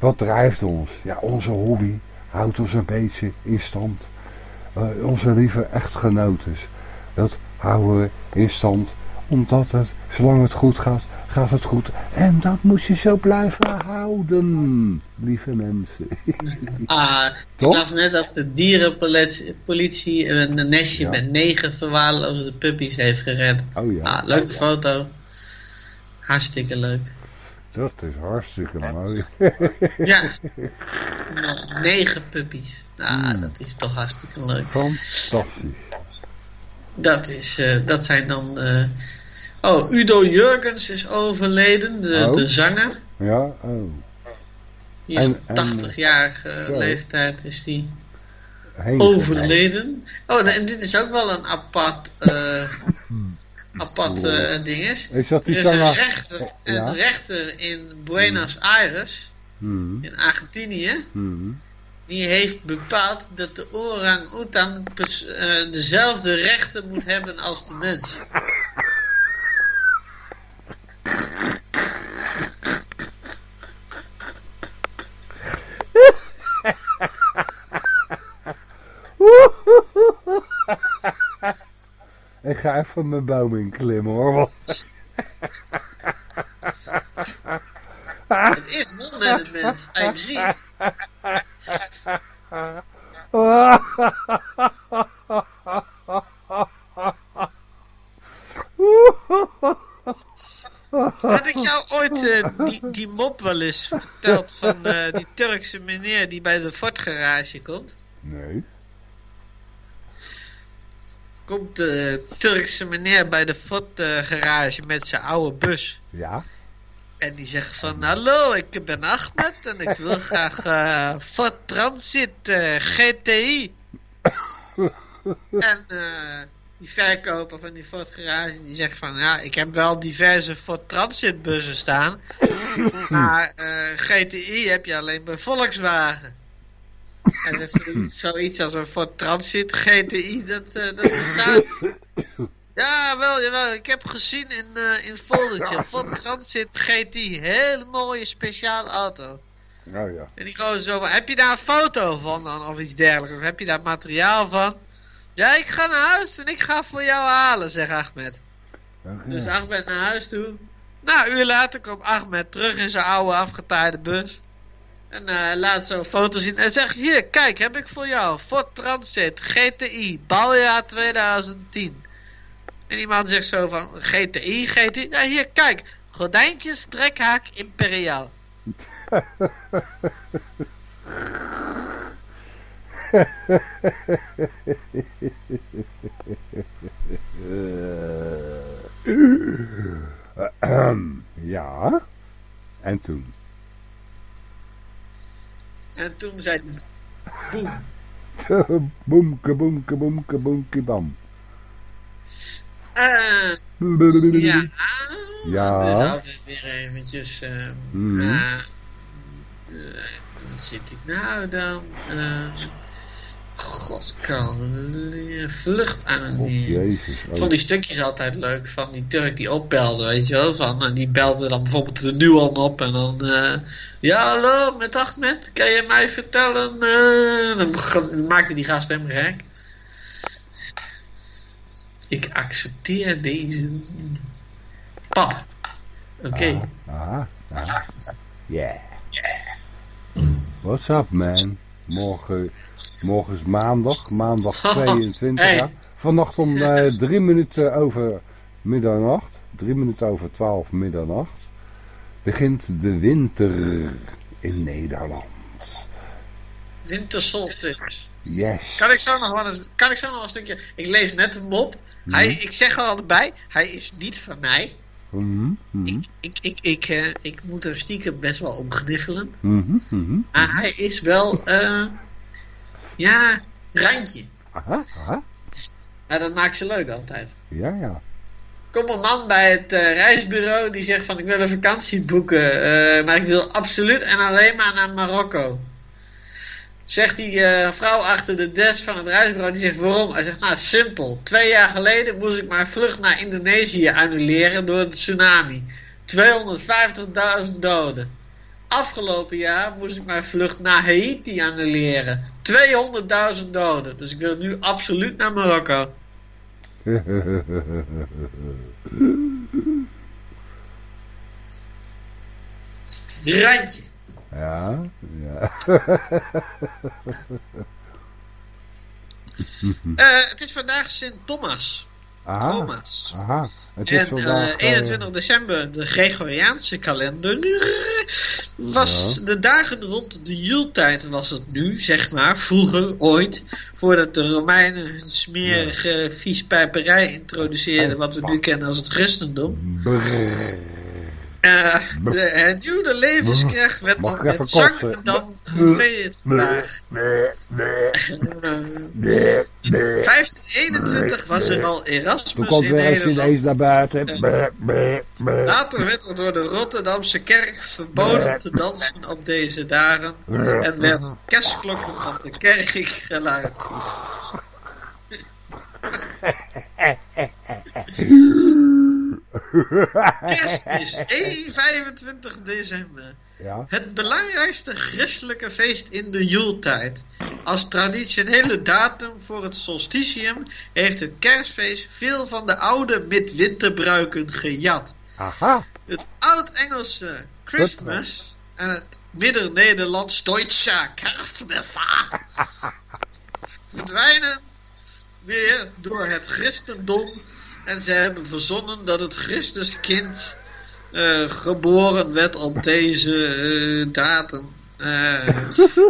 wat drijft ons? Ja, onze hobby houdt ons een beetje in stand. Eh, onze lieve echtgenotes, dat houden we in stand. Omdat het, zolang het goed gaat, gaat het goed. En dat moet je zo blijven houden, lieve mensen. Ah, Toch? ik las net dat de dierenpolitie een nestje Ja. met negen verwaarloosde puppies heeft gered. Oh ja, Ah, leuke foto. Hartstikke leuk. Dat is hartstikke mooi. Ja. Nog negen puppies. Ah, Hmm. dat is toch hartstikke leuk. Fantastisch. Dat, is, eh, dat zijn dan... eh, Oh, Udo Jurgens is overleden, de, Oh. de zanger. Ja, oh. Die is En- op en, 80-jarige zo. leeftijd is die overleden. Oh, en dit is ook wel een apart, eh apart eh ding is. Is dat Er die is een rechter, Ja. een rechter in Buenos Aires, Hmm, in Argentinië, hmm. die heeft bepaald dat de orang-oetan pers- eh, dezelfde rechten moet hebben als de mens. Ik ga even mijn boom inklimmen hoor. want- Het is je hem ziet. Had ik jou ooit eh, die, die mop wel eens verteld van eh, die Turkse meneer die bij de Ford garage komt? Nee. Komt de Turkse meneer bij de Ford eh, garage met zijn oude bus. Ja. En die zegt van, hallo, ik ben Ahmed en ik wil graag eh Ford Transit eh, GTI. en eh, die verkoper van die Ford garage, die zegt van, ja, ik heb wel diverse Ford Transit bussen staan. maar GTI heb je alleen bij Volkswagen. En zegt zoiets, zoiets als een Ford Transit GTI, dat, eh, dat bestaat. Ja, wel, jawel. Ik heb gezien in, eh in foldertje. Ford Transit GTI. Hele mooie speciale auto. Oh ja. En die gewoon zo heb je daar een foto van dan of iets dergelijks? Of heb je daar materiaal van? Ja, ik ga naar huis en ik ga voor jou halen, zegt Ahmed. Dus Ahmed naar huis toe. Nou, een uur later komt Ahmed terug in zijn oude afgetaaide bus. En hij laat zo foto zien en zegt, hier, kijk, heb ik voor jou. Ford Transit, GTI, bouwjaar 2010. En die man zegt zo van, GTI, GTI. Ja, hier, kijk, gordijntjes, trekhaak, imperiaal. Ja. En toen? En toen zei hij, boem. boemke, boemke, boemke, boemke, bam. Eh, ja. Ja. Dus altijd weer eventjes. eh eh, eh, wat zit ik nou dan? Uh, God. Vlucht aan Oh, neer. jezus. Ik Oh. vond die stukjes altijd leuk van die Turk die opbelde, weet je wel. Van, en die belde dan bijvoorbeeld de Nuan op en dan... eh, ja, hallo, met Ahmed, kan je mij vertellen? eh?" dan maakte die gast hem gek. Ik accepteer deze... Pap. Oké. Aha, aha. Yeah. What's up, man? Morgen, morgen is maandag, maandag 22. Hey. ja. Vannacht om eh, drie minuten over middernacht, drie minuten over twaalf middernacht, begint de winter in Nederland. Wintersolstice. Yes. Kan ik zo nog wel een, kan ik zo nog een stukje... Ik lees net een mop. Hij, ik zeg er altijd bij, hij is niet van mij. Mhm, mhm, Ik, ik, ik, ik, eh, ik moet er stiekem best wel om gniffelen. mhm, mhm. Maar hij is wel, eh, ja, randje. Aha, aha. Ja, dat maakt ze leuk altijd. Ja, ja. Komt een man bij het eh, reisbureau die zegt van ik wil een vakantie boeken, eh, maar ik wil absoluut en alleen maar naar Marokko. Zegt die eh, vrouw achter de desk van het reisbureau, die zegt waarom? Hij zegt nou simpel, twee jaar geleden moest ik mijn vlucht naar Indonesië annuleren door de tsunami. 250.000 doden. Afgelopen jaar moest ik mijn vlucht naar Haiti annuleren. 200.000 doden. Dus ik wil nu absoluut naar Marokko. Randje. ja, ja. Eh, het is vandaag Sint Thomas. Aha, Thomas. aha. Het is En vandaag... eh, eh, 21 december, de Gregoriaanse kalender, was de dagen rond de Juletijd was het nu, zeg maar, vroeger, ooit, voordat de Romeinen hun smerige viespijperij introduceerden, wat we nu kennen als het christendom. brrr. Eh, de hernieuwde levenskracht werd ik met zang en dan geveerd. vandaag. Eh, nee. 1521 was er al Toen Erasmus komt in Nederland. ineens naar buiten. Brr. Later werd er door de Rotterdamse kerk verboden te dansen op deze dagen en werden kerstklokken van de kerk geluid. Kerstmis, 1, 25 december. Ja, Het belangrijkste christelijke feest in de Juletijd. Als traditionele datum voor het solstitium heeft het kerstfeest veel van de oude midwinterbruiken gejat. aha. Het oud-Engelse Christmas en het Midden-Nederlands Deutsche Kerstmis verdwijnen weer door het christendom en ze hebben verzonnen dat het Christuskind eh, geboren werd op deze eh, datum. Eh,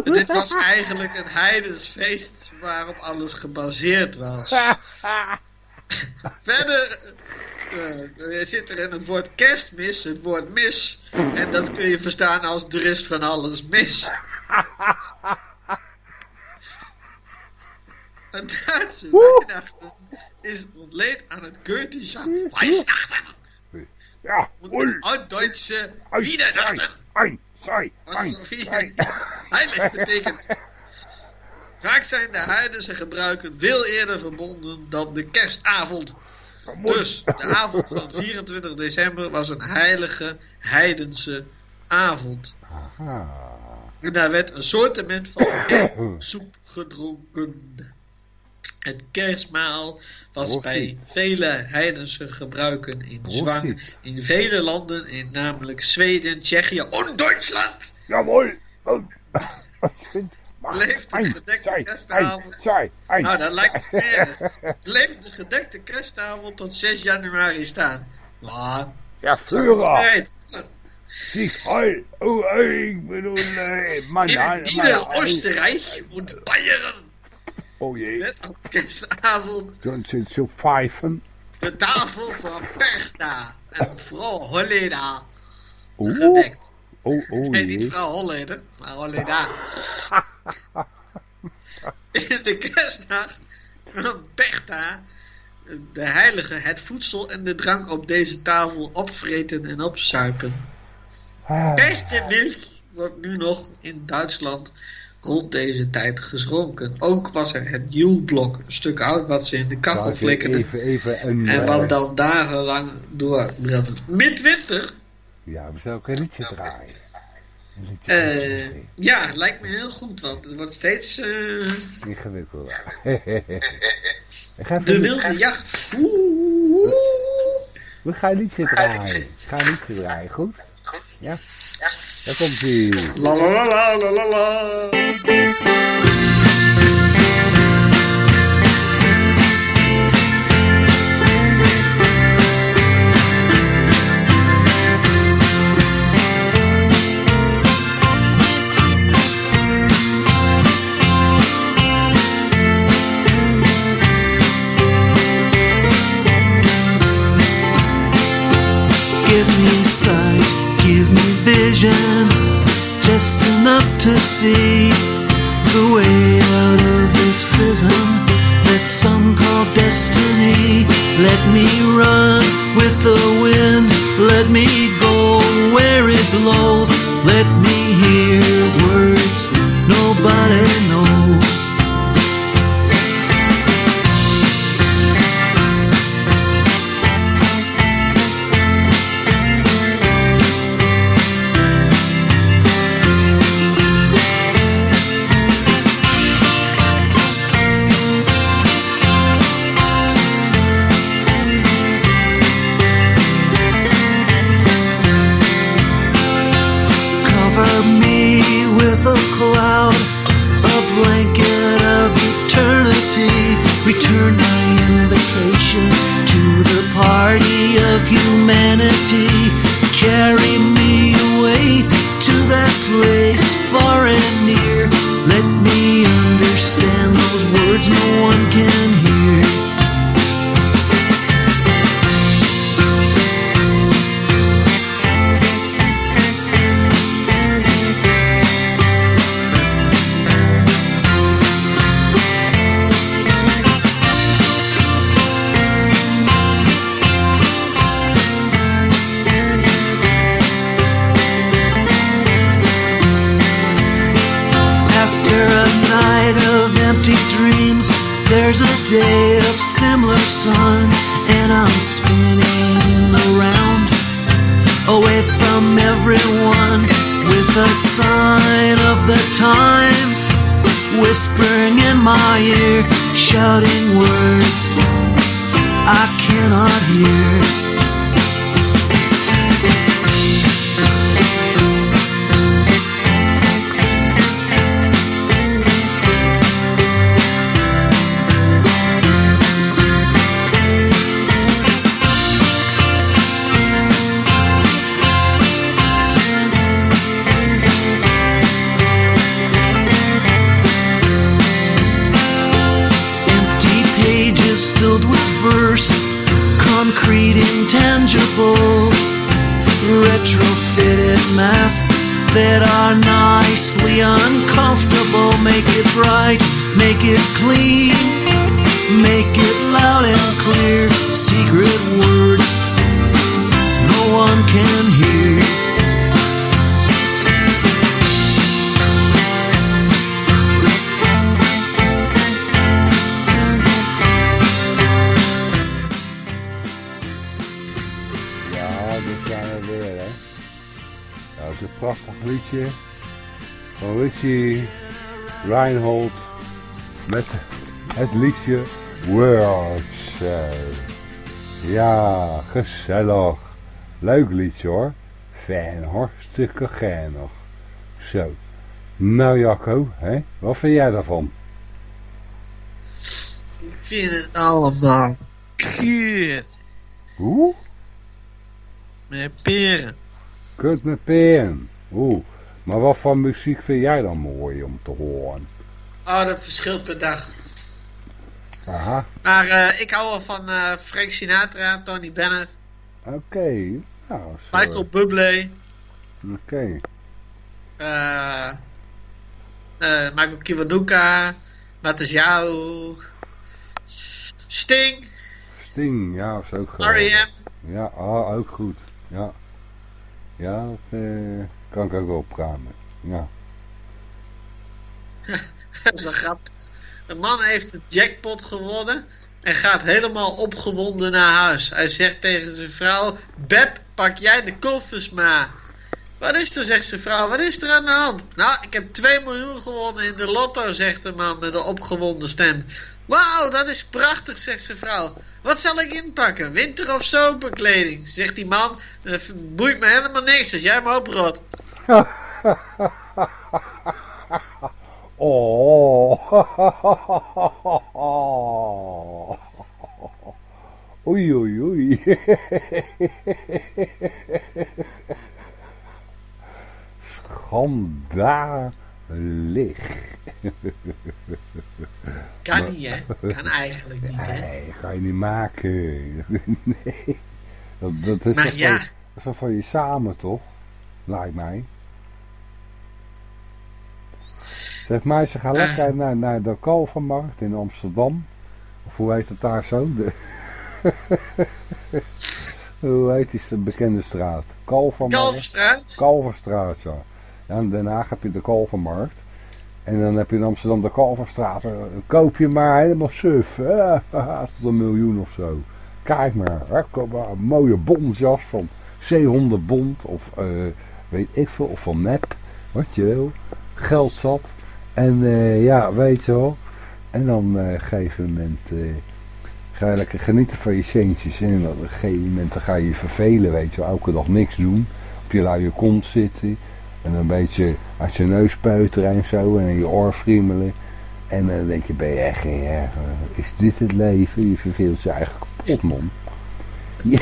dit was eigenlijk het heidensfeest waarop alles gebaseerd was. Verder zit er in het woord kerstmis het woord mis. En dat kun je verstaan als er is van alles mis. Een Duitse is ontleed aan het Goethische Weihnachten. Ja, Und ui, Wiedernachten. Ein, zwei, ein, zwei. heilig betekent. Vaak zijn de heidense gebruiken veel eerder verbonden dan de kerstavond. Dus de avond van 24 december was een heilige heidense avond. Aha. En daar werd een soortement van soep gedronken. Het kerstmaal was bij vele heidense gebruiken in zwang in vele landen, in namelijk Zweden, Tsjechië en Duitsland. Jawohl. Leeft de gedekte ei. Nou, dat lijkt me nergens. Leeft de gedekte kerstavond tot 6 januari staan. Maar, Ja, Führer. Sieg heil. Oh, ik bedoel, eh, man, in ja, Nieder-Österreich und Bayern Oh jee. op kerstavond zo pfeifen. de tafel voor Bertha en vrouw Holleda Oeh. gedekt. Oh, oh Nee, niet vrouw Holleder, maar Holleda. In de kerstdag nam Bertha, de heilige, het voedsel en de drank op deze tafel opvreten en opzuipen. Ah. Echte milch wordt nu nog in Duitsland rond deze tijd geschonken. Ook was er het Juleblok, een stuk oud wat ze in de kachel flikkerden. Even, even een... En eh, wat dan dagenlang doorbrandde. Midwinter, Ja, we zullen ook een liedje draaien. Een liedje eh, ja, lijkt me heel goed, want het wordt steeds eh, Ingewikkelder. Even de wilde jacht. Oeh, oeh. We gaan een liedje draaien. Ik ga een liedje draaien, goed? Ja? Daar komt ie. La la la la la la la. Give me vision, just enough to see the way out of this prison that some call destiny. Let me run with the wind, let me go where it blows, let me hear words nobody knows. Gezellig. Leuk liedje hoor. Fijn, hartstikke geinig. Zo. Nou Jacco, hè? wat vind jij daarvan? Ik vind het allemaal kut. Hoe? Met peren. Kut met pen. Oeh. Maar wat voor muziek vind jij dan mooi om te horen? Oh, dat verschilt per dag. Aha. Maar eh, ik hou wel van eh, Frank Sinatra, Tony Bennett, Oké. Nou. Michael Bublé, Oké. eh eh Michael Kiwanuka, Matasiao, Sting, Sting, ja, is ook geweldig. R.E.M. Ja, ah, ook goed. Ja. Ja, dat eh, kan ik ook wel praten. Ja. Dat is wel grappig. Een man heeft de jackpot gewonnen en gaat helemaal opgewonden naar huis. Hij zegt tegen zijn vrouw: Beb, pak jij de koffers maar. Wat is er, zegt zijn vrouw, wat is er aan de hand? Nou, ik heb 2 miljoen gewonnen in de lotto, zegt de man met een opgewonden stem. Wauw, dat is prachtig, zegt zijn vrouw. Wat zal ik inpakken? Winter- of zomerkleding? Zegt die man, "Het boeit me helemaal niks als jij me oprot. Oh. Oei, oei, oei. Schandalig. Kan niet, hè? Kan eigenlijk niet, hè? Nee, ga je niet maken. Nee. Dat, dat is Maar ja. van, van je samen, toch? Lijkt mij. Zeg maar, ze gaan Eh. lekker naar, naar de Kalvermarkt in Amsterdam. Of hoe heet het daar zo? De... hoe heet die bekende straat? Kalvermarkt? Kalverstraat? Kalverstraat, ja. ja. In Den Haag heb je de Kalvermarkt. En dan heb je in Amsterdam de Kalverstraat. Eh, Koop je maar helemaal suf. hè. Tot een miljoen of zo. Kijk maar. Hè. Koop maar een mooie bondjas van zeehondenbond. Of eh, weet ik veel. Of van nep. Wat je wil. Geld zat. En eh, ja, weet je wel. En dan eh, een gegeven moment... eh, ga je lekker genieten van je centjes. En op een gegeven moment ga je je vervelen, weet je wel. Elke dag niks doen. Op je luie kont zitten. En een beetje uit je neus peuteren en zo. En in je oor friemelen. En dan denk je, ben je echt, is dit het leven? Je verveelt je eigenlijk kapot, man.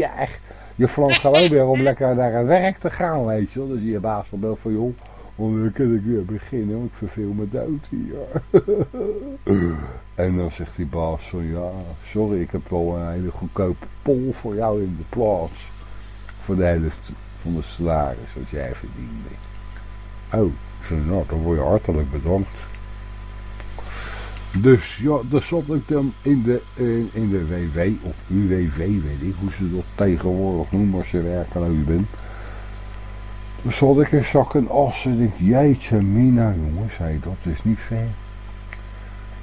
ja, echt. Je verlangt gewoon weer om lekker naar het werk te gaan, weet je wel. Dus je baas wel van, joh, oh, dan kan ik weer beginnen, want ik verveel me dood hier. en dan zegt die baas zo, ja, sorry, ik heb wel een hele goedkope pol voor jou in de plaats. Voor de helft van de salaris dat jij verdiende. Oh, zei, nou, dan word je hartelijk bedankt. Dus ja, daar zat ik dan in de, in, in de WW, of UWV, weet ik hoe ze dat tegenwoordig noemen als je werkeloos bent. Toen zat ik in zak en as en ik, jeetje mina jongens, zei dat is niet fair.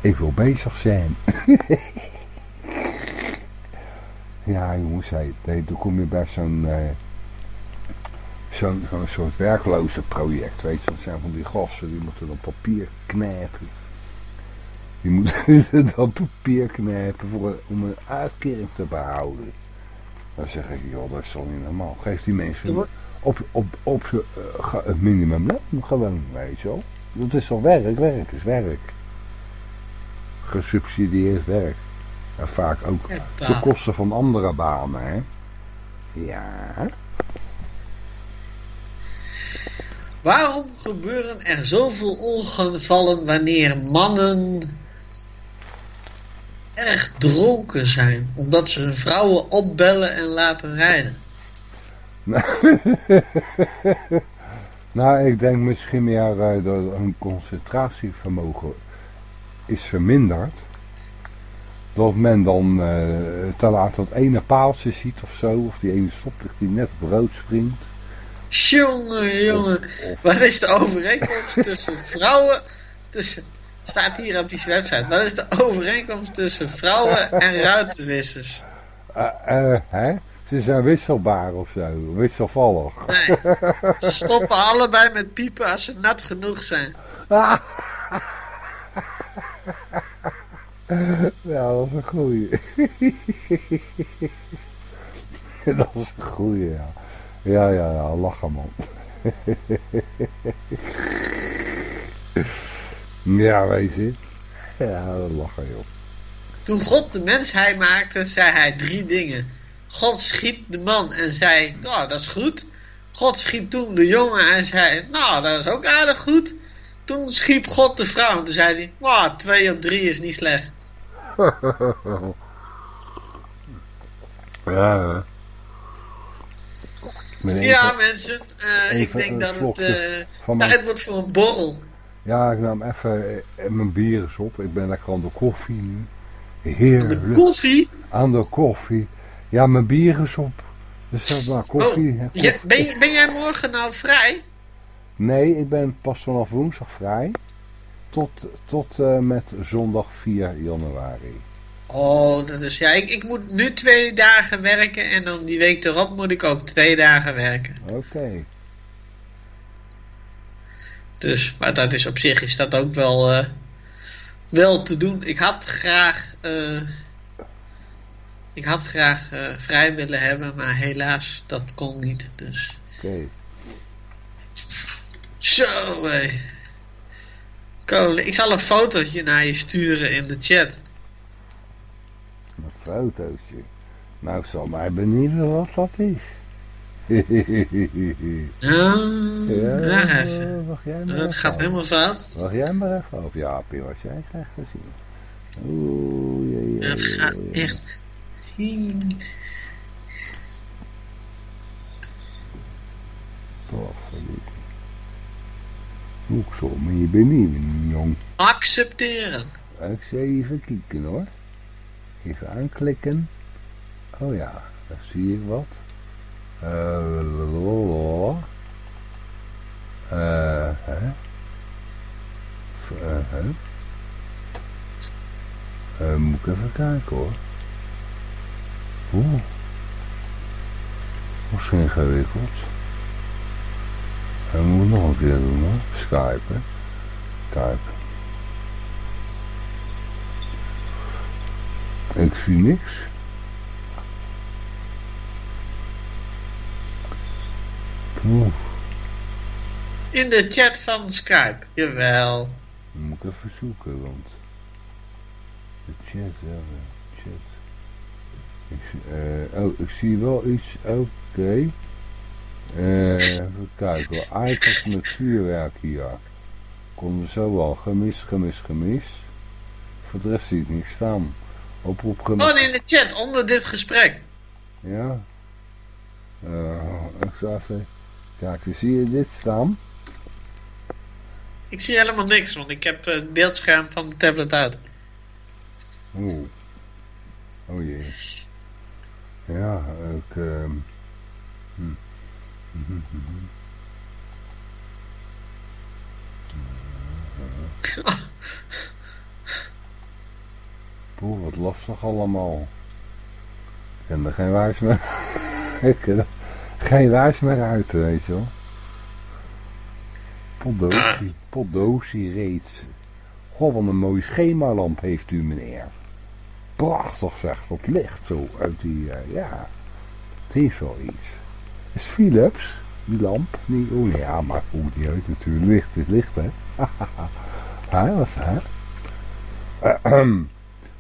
Ik wil bezig zijn. ja jongens, zei nee, toen kom je bij zo'n zo'n zo'n soort werkloze project, weet je. Dat zijn van die gasten, die moeten dan papier knijpen. Die moeten dan papier knijpen voor, om een uitkering te behouden. Dan zeg ik, joh, dat is toch niet normaal. Geef die mensen op, op, op uh, het minimumloon gewoon, weet je wel. Dat is toch werk, werk is werk. Gesubsidieerd werk. En vaak ook Ja, ten koste van andere banen, hè. Ja. Waarom gebeuren er zoveel ongevallen wanneer mannen erg dronken zijn? Omdat ze hun vrouwen opbellen en laten rijden. nou, ik denk misschien meer uh, dat hun concentratievermogen is verminderd. Dat men dan uh, te laat dat ene paaltje ziet of zo. Of die ene stoplicht die net op rood springt. Jongen, jongen. Of- Wat is de overeenkomst tussen vrouwen... Tussen, staat hier op die website. Wat is de overeenkomst tussen vrouwen en ruitenwissers? Eh, eh, hè? Ze zijn wisselbaar of zo. Wisselvallig. Nee, ze stoppen allebei met piepen als ze nat genoeg zijn. Ja, dat is een goeie. dat is een goeie, ja. Ja, ja, ja, lachen man. ja, weet je. Ja, lachen joh. Toen God de mensheid maakte, zei hij drie dingen. God schiep de man en zei, nou, dat is goed. God schiep toen de jongen en zei, nou, dat is ook aardig goed. Toen schiep God de vrouw en toen zei hij, nou, twee op drie is niet slecht. ja, Ja, mensen, eh, ik denk dat het eh, tijd wordt voor een borrel. Ja, ik nam even eh, mijn bier eens op. Ik ben lekker aan de koffie nu. De Heerlijk. koffie? Aan de koffie. Ja, mijn bier is op. Dus maar koffie. Oh, koffie. ben, je- ben jij morgen nou vrij? Nee, ik ben pas vanaf woensdag vrij. Tot, tot eh, met zondag 4 januari. Oh, dat is ja. Ik, ik moet nu twee dagen werken en dan die week erop moet ik ook twee dagen werken. Oké. Dus, maar dat is op zich is dat ook wel, eh, wel te doen. Ik had graag, eh, ik had graag eh, vrij willen hebben, maar helaas dat kon niet. Dus Oké. zo, hé. Kolen, ik zal een fotootje naar je sturen in de chat. Een fotootje. Nou, ik zal maar benieuwen wat dat is. Ja, ja, ja, even. wacht jij maar Dat even gaat af. helemaal fout. Wacht jij maar even af. Ja, Pim, wat jij krijgt gezien. Oeh, jee, jee, Dat gaat echt. Hmm. Ik zo maar je benieuwen, jong. Accepteren. Ik even kijken hoor. Even aanklikken. Oh ja, daar zie ik wat. Eh, lalalala. Eh, hè? Eh, moet ik even kijken hoor. Oeh. Dat is ingewikkeld. Dat moet nog een keer doen hoor. Skype hè. Skype. Ik zie niks. Oeh, In de chat van Skype. Jawel. dan moet ik even zoeken, want... De chat, ja, chat. Ik zie, eh, oh, ik zie wel iets, oké. Eh, even kijken iPad met vuurwerk hier. Komt er zo wel, gemist, gemist, gemist. Voor de rest zie ik niet staan. Oproep. Gewoon in de chat onder dit gesprek. Ja. Eh, ik zal even... Kijk, zie je dit staan? Ik zie helemaal niks, want ik heb het beeldscherm van de tablet uit. Oeh. Oh jee. Ja, ik... ehm, hm. Poeh, wat lastig allemaal. Ik ken er geen wijs meer... ik ken er geen wijs meer uit, weet je wel. Potdosie, potdosie reeds. Goh, wat een mooie schemalamp heeft u, meneer. Prachtig zeg, dat licht zo uit die, eh, ja. Het is wel iets. Is Philips, die lamp? Die, oh ja, maar goed niet uit natuurlijk. Licht is licht, hè. Hè, wat hè?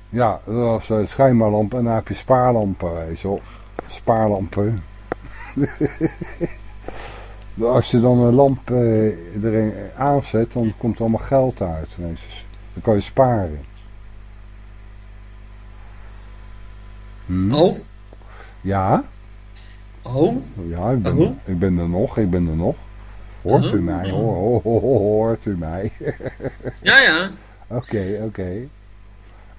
Ja, dat was een schijnbaarlamp en dan heb je spaarlampen, weet. Spaarlampen. Als je dan een lamp eh, erin aanzet, dan komt er allemaal geld uit. Dan kan je sparen. Hm? Oh, Ja, oh. ja ik, ben, Oh. ik ben er nog, ik ben er nog. Hoort u Oh. mij, hoor, hoor, hoort u mij. Ja, ja. Oké, oké.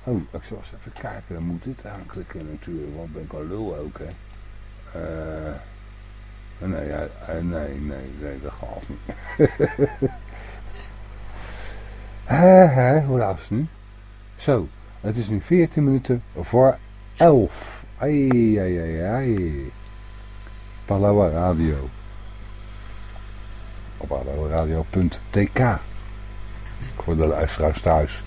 Oh, ik zal eens even kijken. Dan moet dit aanklikken natuurlijk, want ben ik al lul ook, hè. Eh, nee, ja, eh, nee, nee, nee, dat gaat niet. Hè, hè, hoe laat is het nu? Zo, het is nu 14 minuten voor 11. Ai, ai, ai, ai. Palawa Radio. Op palawaradio.tk. Voor de luisteraars thuis.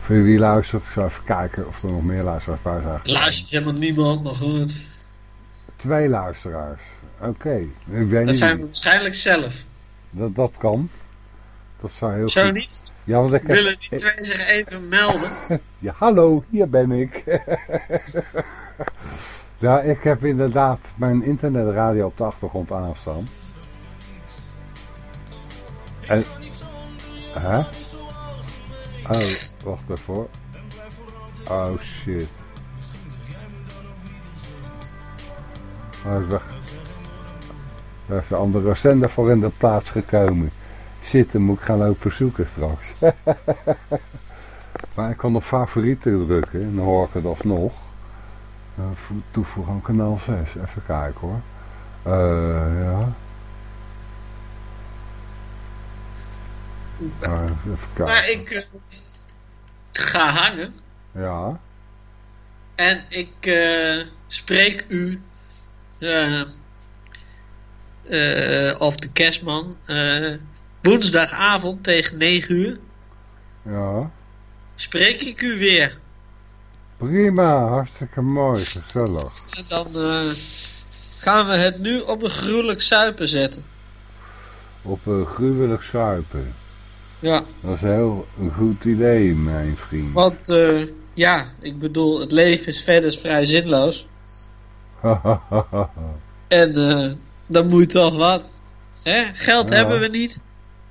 Voor wie luistert, ik zal even kijken of er nog meer luisteraars bij zijn. Luistert helemaal niemand, maar goed. Twee luisteraars. Oké. Weet Dat niet. zijn we waarschijnlijk zelf. Dat, dat kan. Dat zou heel Zo goed. niet? Ja, want ik heb... Willen die twee zich even melden? Ja, hallo, hier ben ik. ja, ik heb inderdaad mijn internetradio op de achtergrond aanstaan. En... Hè? Oh, wacht even hoor. Oh shit. Hij is weg. Er is een andere zender voor in de plaats gekomen. Zitten moet ik gaan lopen zoeken straks. Maar ik kan op favorieten drukken en dan hoor ik het alsnog. Uh, vo- toevoeg aan kanaal 6. Even kijken hoor. Eh ja. Eh, even kijken. Maar ik eh, ga hangen Ja. en ik eh, spreek u, eh, eh, of de kerstman, eh, woensdagavond tegen 9 uur. Ja. Spreek ik u weer. Prima, hartstikke mooi, gezellig. En dan eh, gaan we het nu op een gruwelijk suipen zetten. Op een gruwelijk suipen. Ja, Dat is een heel een goed idee, mijn vriend. want eh, ja, ik bedoel, het leven is verder vrij zinloos. En eh, dan moet toch wat. Hè? Geld Ja. hebben we niet,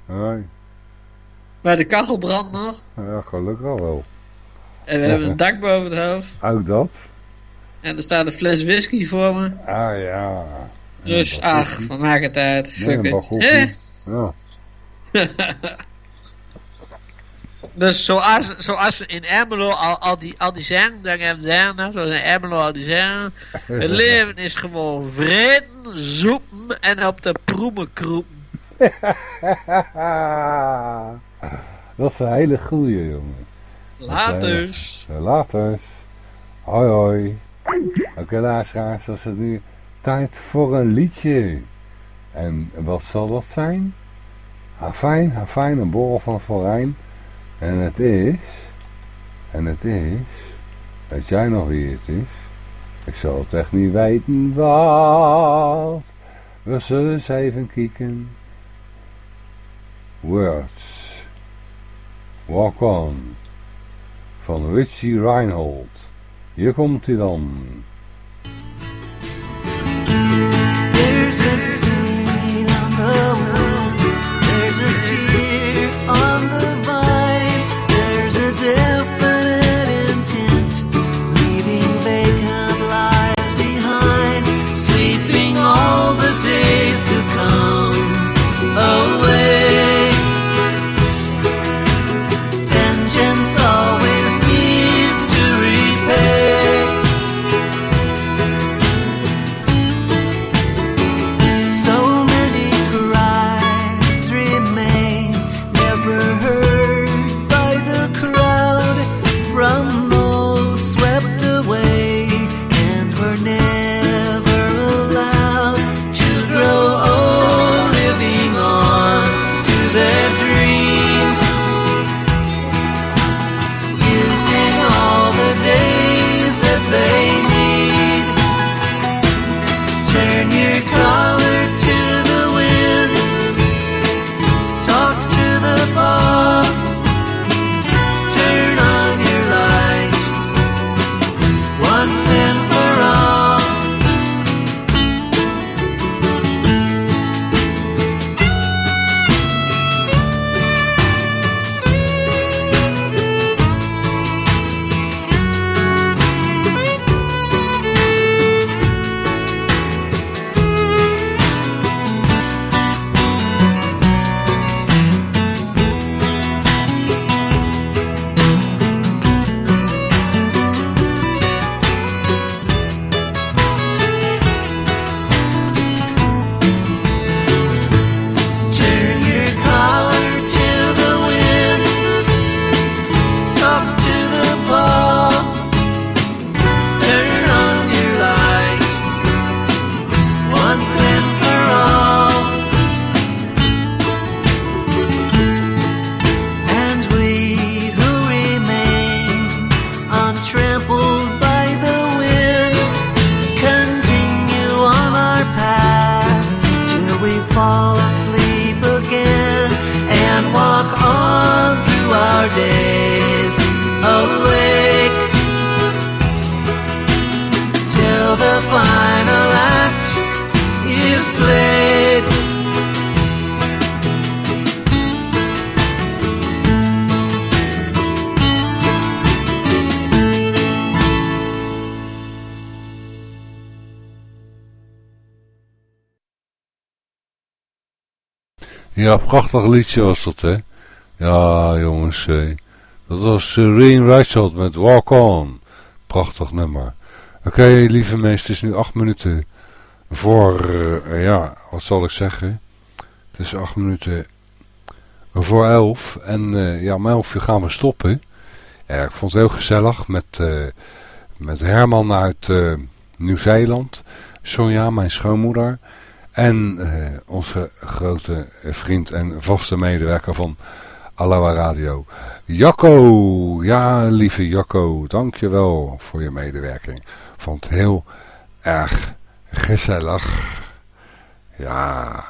nee, maar de kachel brandt nog. ja, gelukkig wel. En we hebben een dak boven het hoofd. Ook dat? En er staat een fles whisky voor me. Ah ja. Dus ach, van maak het uit. Nee, Fuck een it. Hè? Ja. Dus zoals, zoals in Ermelo al, al, die, al die zeggen, dan hebben ze nou, zoals in Ermelo al die zeggen. Het leven is gewoon vreten, zoepen en op de proemen kroepen. Dat is een hele goeie, jongen. Later. Eh, Later. Hoi hoi. Oké luisteraars, dan is het nu tijd voor een liedje. En wat zal dat zijn? Hafijn, Hafijn, een borrel van Forijn. En het is... En het is... Weet jij nog wie het is? Ik zal het echt niet weten wat. We zullen eens even kijken. Words. Walk on. Van Richie Reinhold. Hier komt hij dan. There's a Ja, prachtig liedje was dat, hè? Ja, jongens. eh, Dat was Serene Reichelt met Walk On. Prachtig nummer. Oké, lieve mensen, het is nu acht minuten voor, eh, ja, wat zal ik zeggen? Het is acht minuten voor elf. En eh, ja, om elf gaan we stoppen. Ja, ik vond het heel gezellig met, eh, met Herman uit eh, Nieuw-Zeeland. Sonja, mijn schoonmoeder. En eh, onze grote vriend en vaste medewerker van Aloha Radio. Jacco, ja lieve Jacco, dankjewel voor je medewerking. Vond het heel erg gezellig. Ja,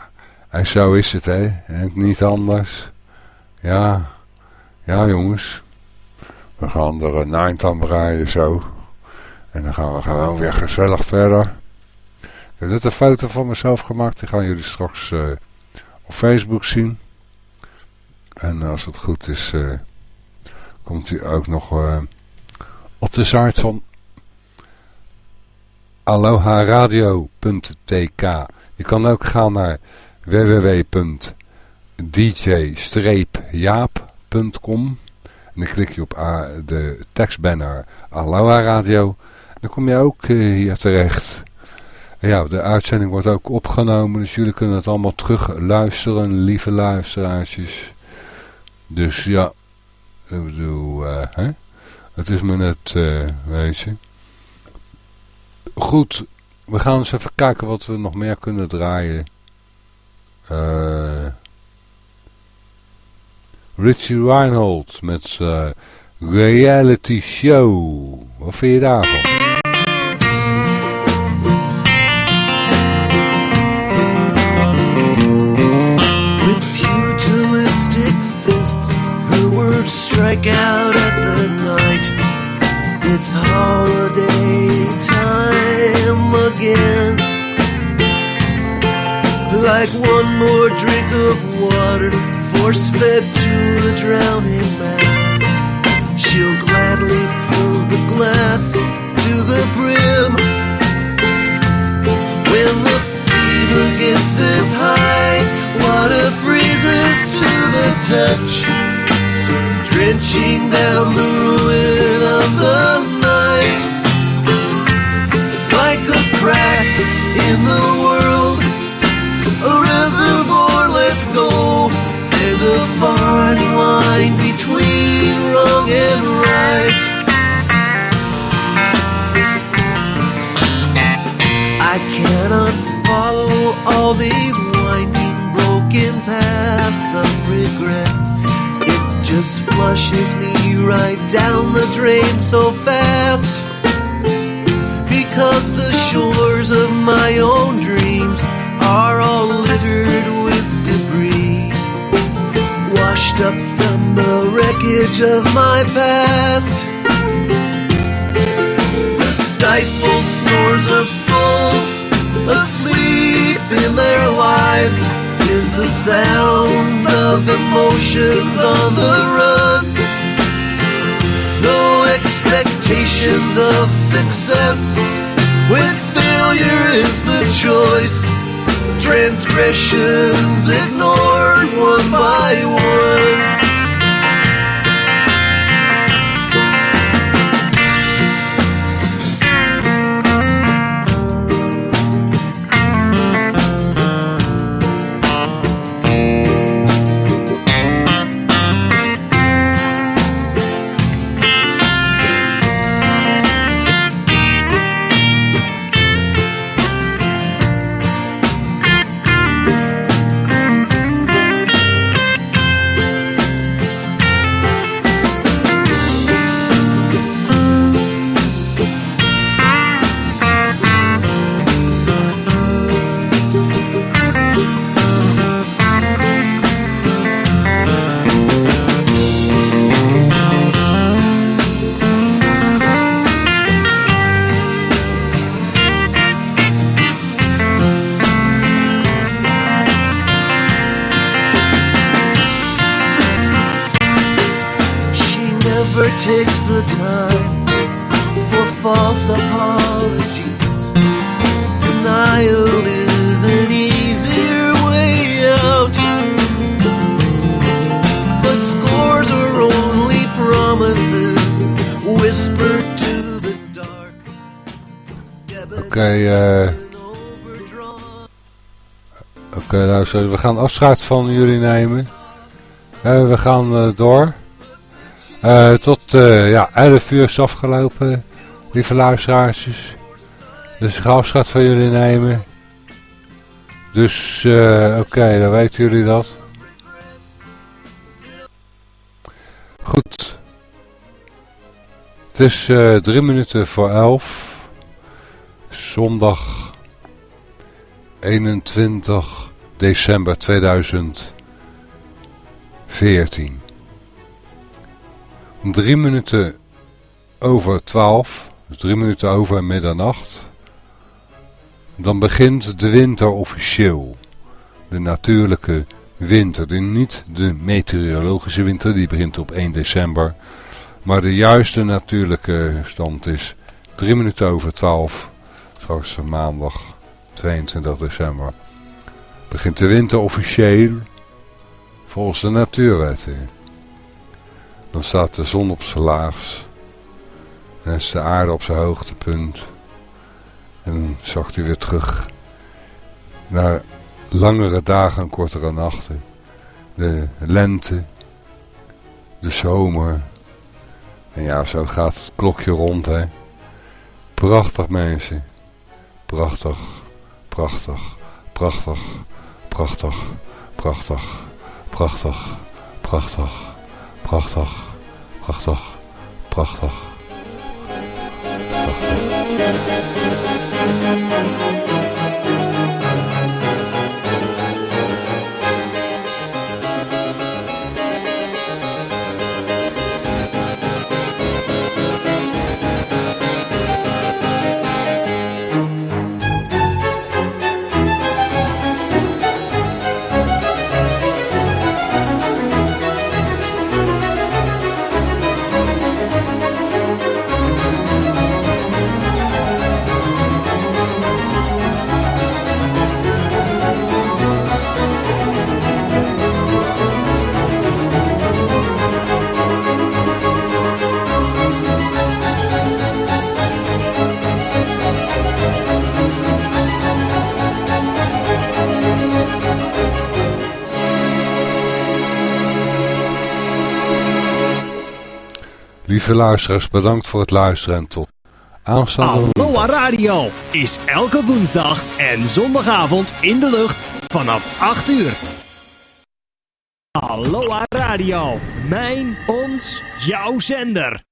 en zo is het hè, en niet anders. Ja, ja jongens. We gaan er een eind aan breien zo. En dan gaan we gewoon weer gezellig verder. Ik heb net een foto van mezelf gemaakt. Die gaan jullie straks eh, op Facebook zien. En als het goed is, eh, komt hij ook nog eh, op de site van aloharadio.tk. Je kan ook gaan naar www.dj-jaap.com en dan klik je op de tekstbanner Aloha Radio. Dan kom je ook hier terecht. Ja, de uitzending wordt ook opgenomen, dus jullie kunnen het allemaal terug luisteren, lieve luisteraartjes. Dus ja, ik bedoel, eh, het is me net, eh, weet je. Goed, we gaan eens even kijken wat we nog meer kunnen draaien. Eh... Richie Reinhold met Reality Show. Wat vind je daarvan? Out at the night. It's holiday time again. Like one more drink of water, force fed to the drowning man. She'll gladly fill the glass to the brim. When the fever gets this high, water freezes to the touch, drenching down the ruin of the night. Like a crack in the world, a reservoir lets go. There's a fine line between wrong and right. I cannot follow all these winding, broken paths of regret. Just flushes me right down the drain so fast. Because the shores of my own dreams are all littered with debris. Washed up from the wreckage of my past. The stifled snores of souls asleep in their lives is the sound of emotions on the run. No expectations of success when failure is the choice. Transgressions ignored one by one. Takes the time for false apologies. Denial is an easier way out. But scores are only promises whispered to the dark. Oké, eh, Oké, luister, we gaan afscheid van jullie nemen. Eh, we gaan eh, door. Eh, tot eh, ja, 11 uur is afgelopen, lieve luisteraars. Dus ik ga afscheid van jullie nemen. Dus eh, oké, dan weten jullie dat. Goed. Het is eh, drie minuten voor elf. Zondag 21 december 2014. Drie minuten over twaalf, dus drie minuten over middernacht. Dan begint de winter officieel. De natuurlijke winter, niet de meteorologische winter, die begint op 1 december. Maar de juiste natuurlijke stand is drie minuten over twaalf, straks maandag 22 december. Begint de winter officieel, volgens de natuurwetten. Dan staat de zon op zijn laagst. En is de aarde op zijn hoogtepunt. En dan zakt hij weer terug naar langere dagen en kortere nachten. De lente, de zomer. En ja, zo gaat het klokje rond, hè. Prachtig, mensen. Prachtig, prachtig, prachtig, prachtig, prachtig, prachtig, prachtig, prachtig, prachtig, prachtig. Lieve luisteraars, bedankt voor het luisteren en tot aanstaande Aloha Radio is elke woensdag en zondagavond in de lucht vanaf 8 uur. Aloha Radio, mijn, ons, jouw zender.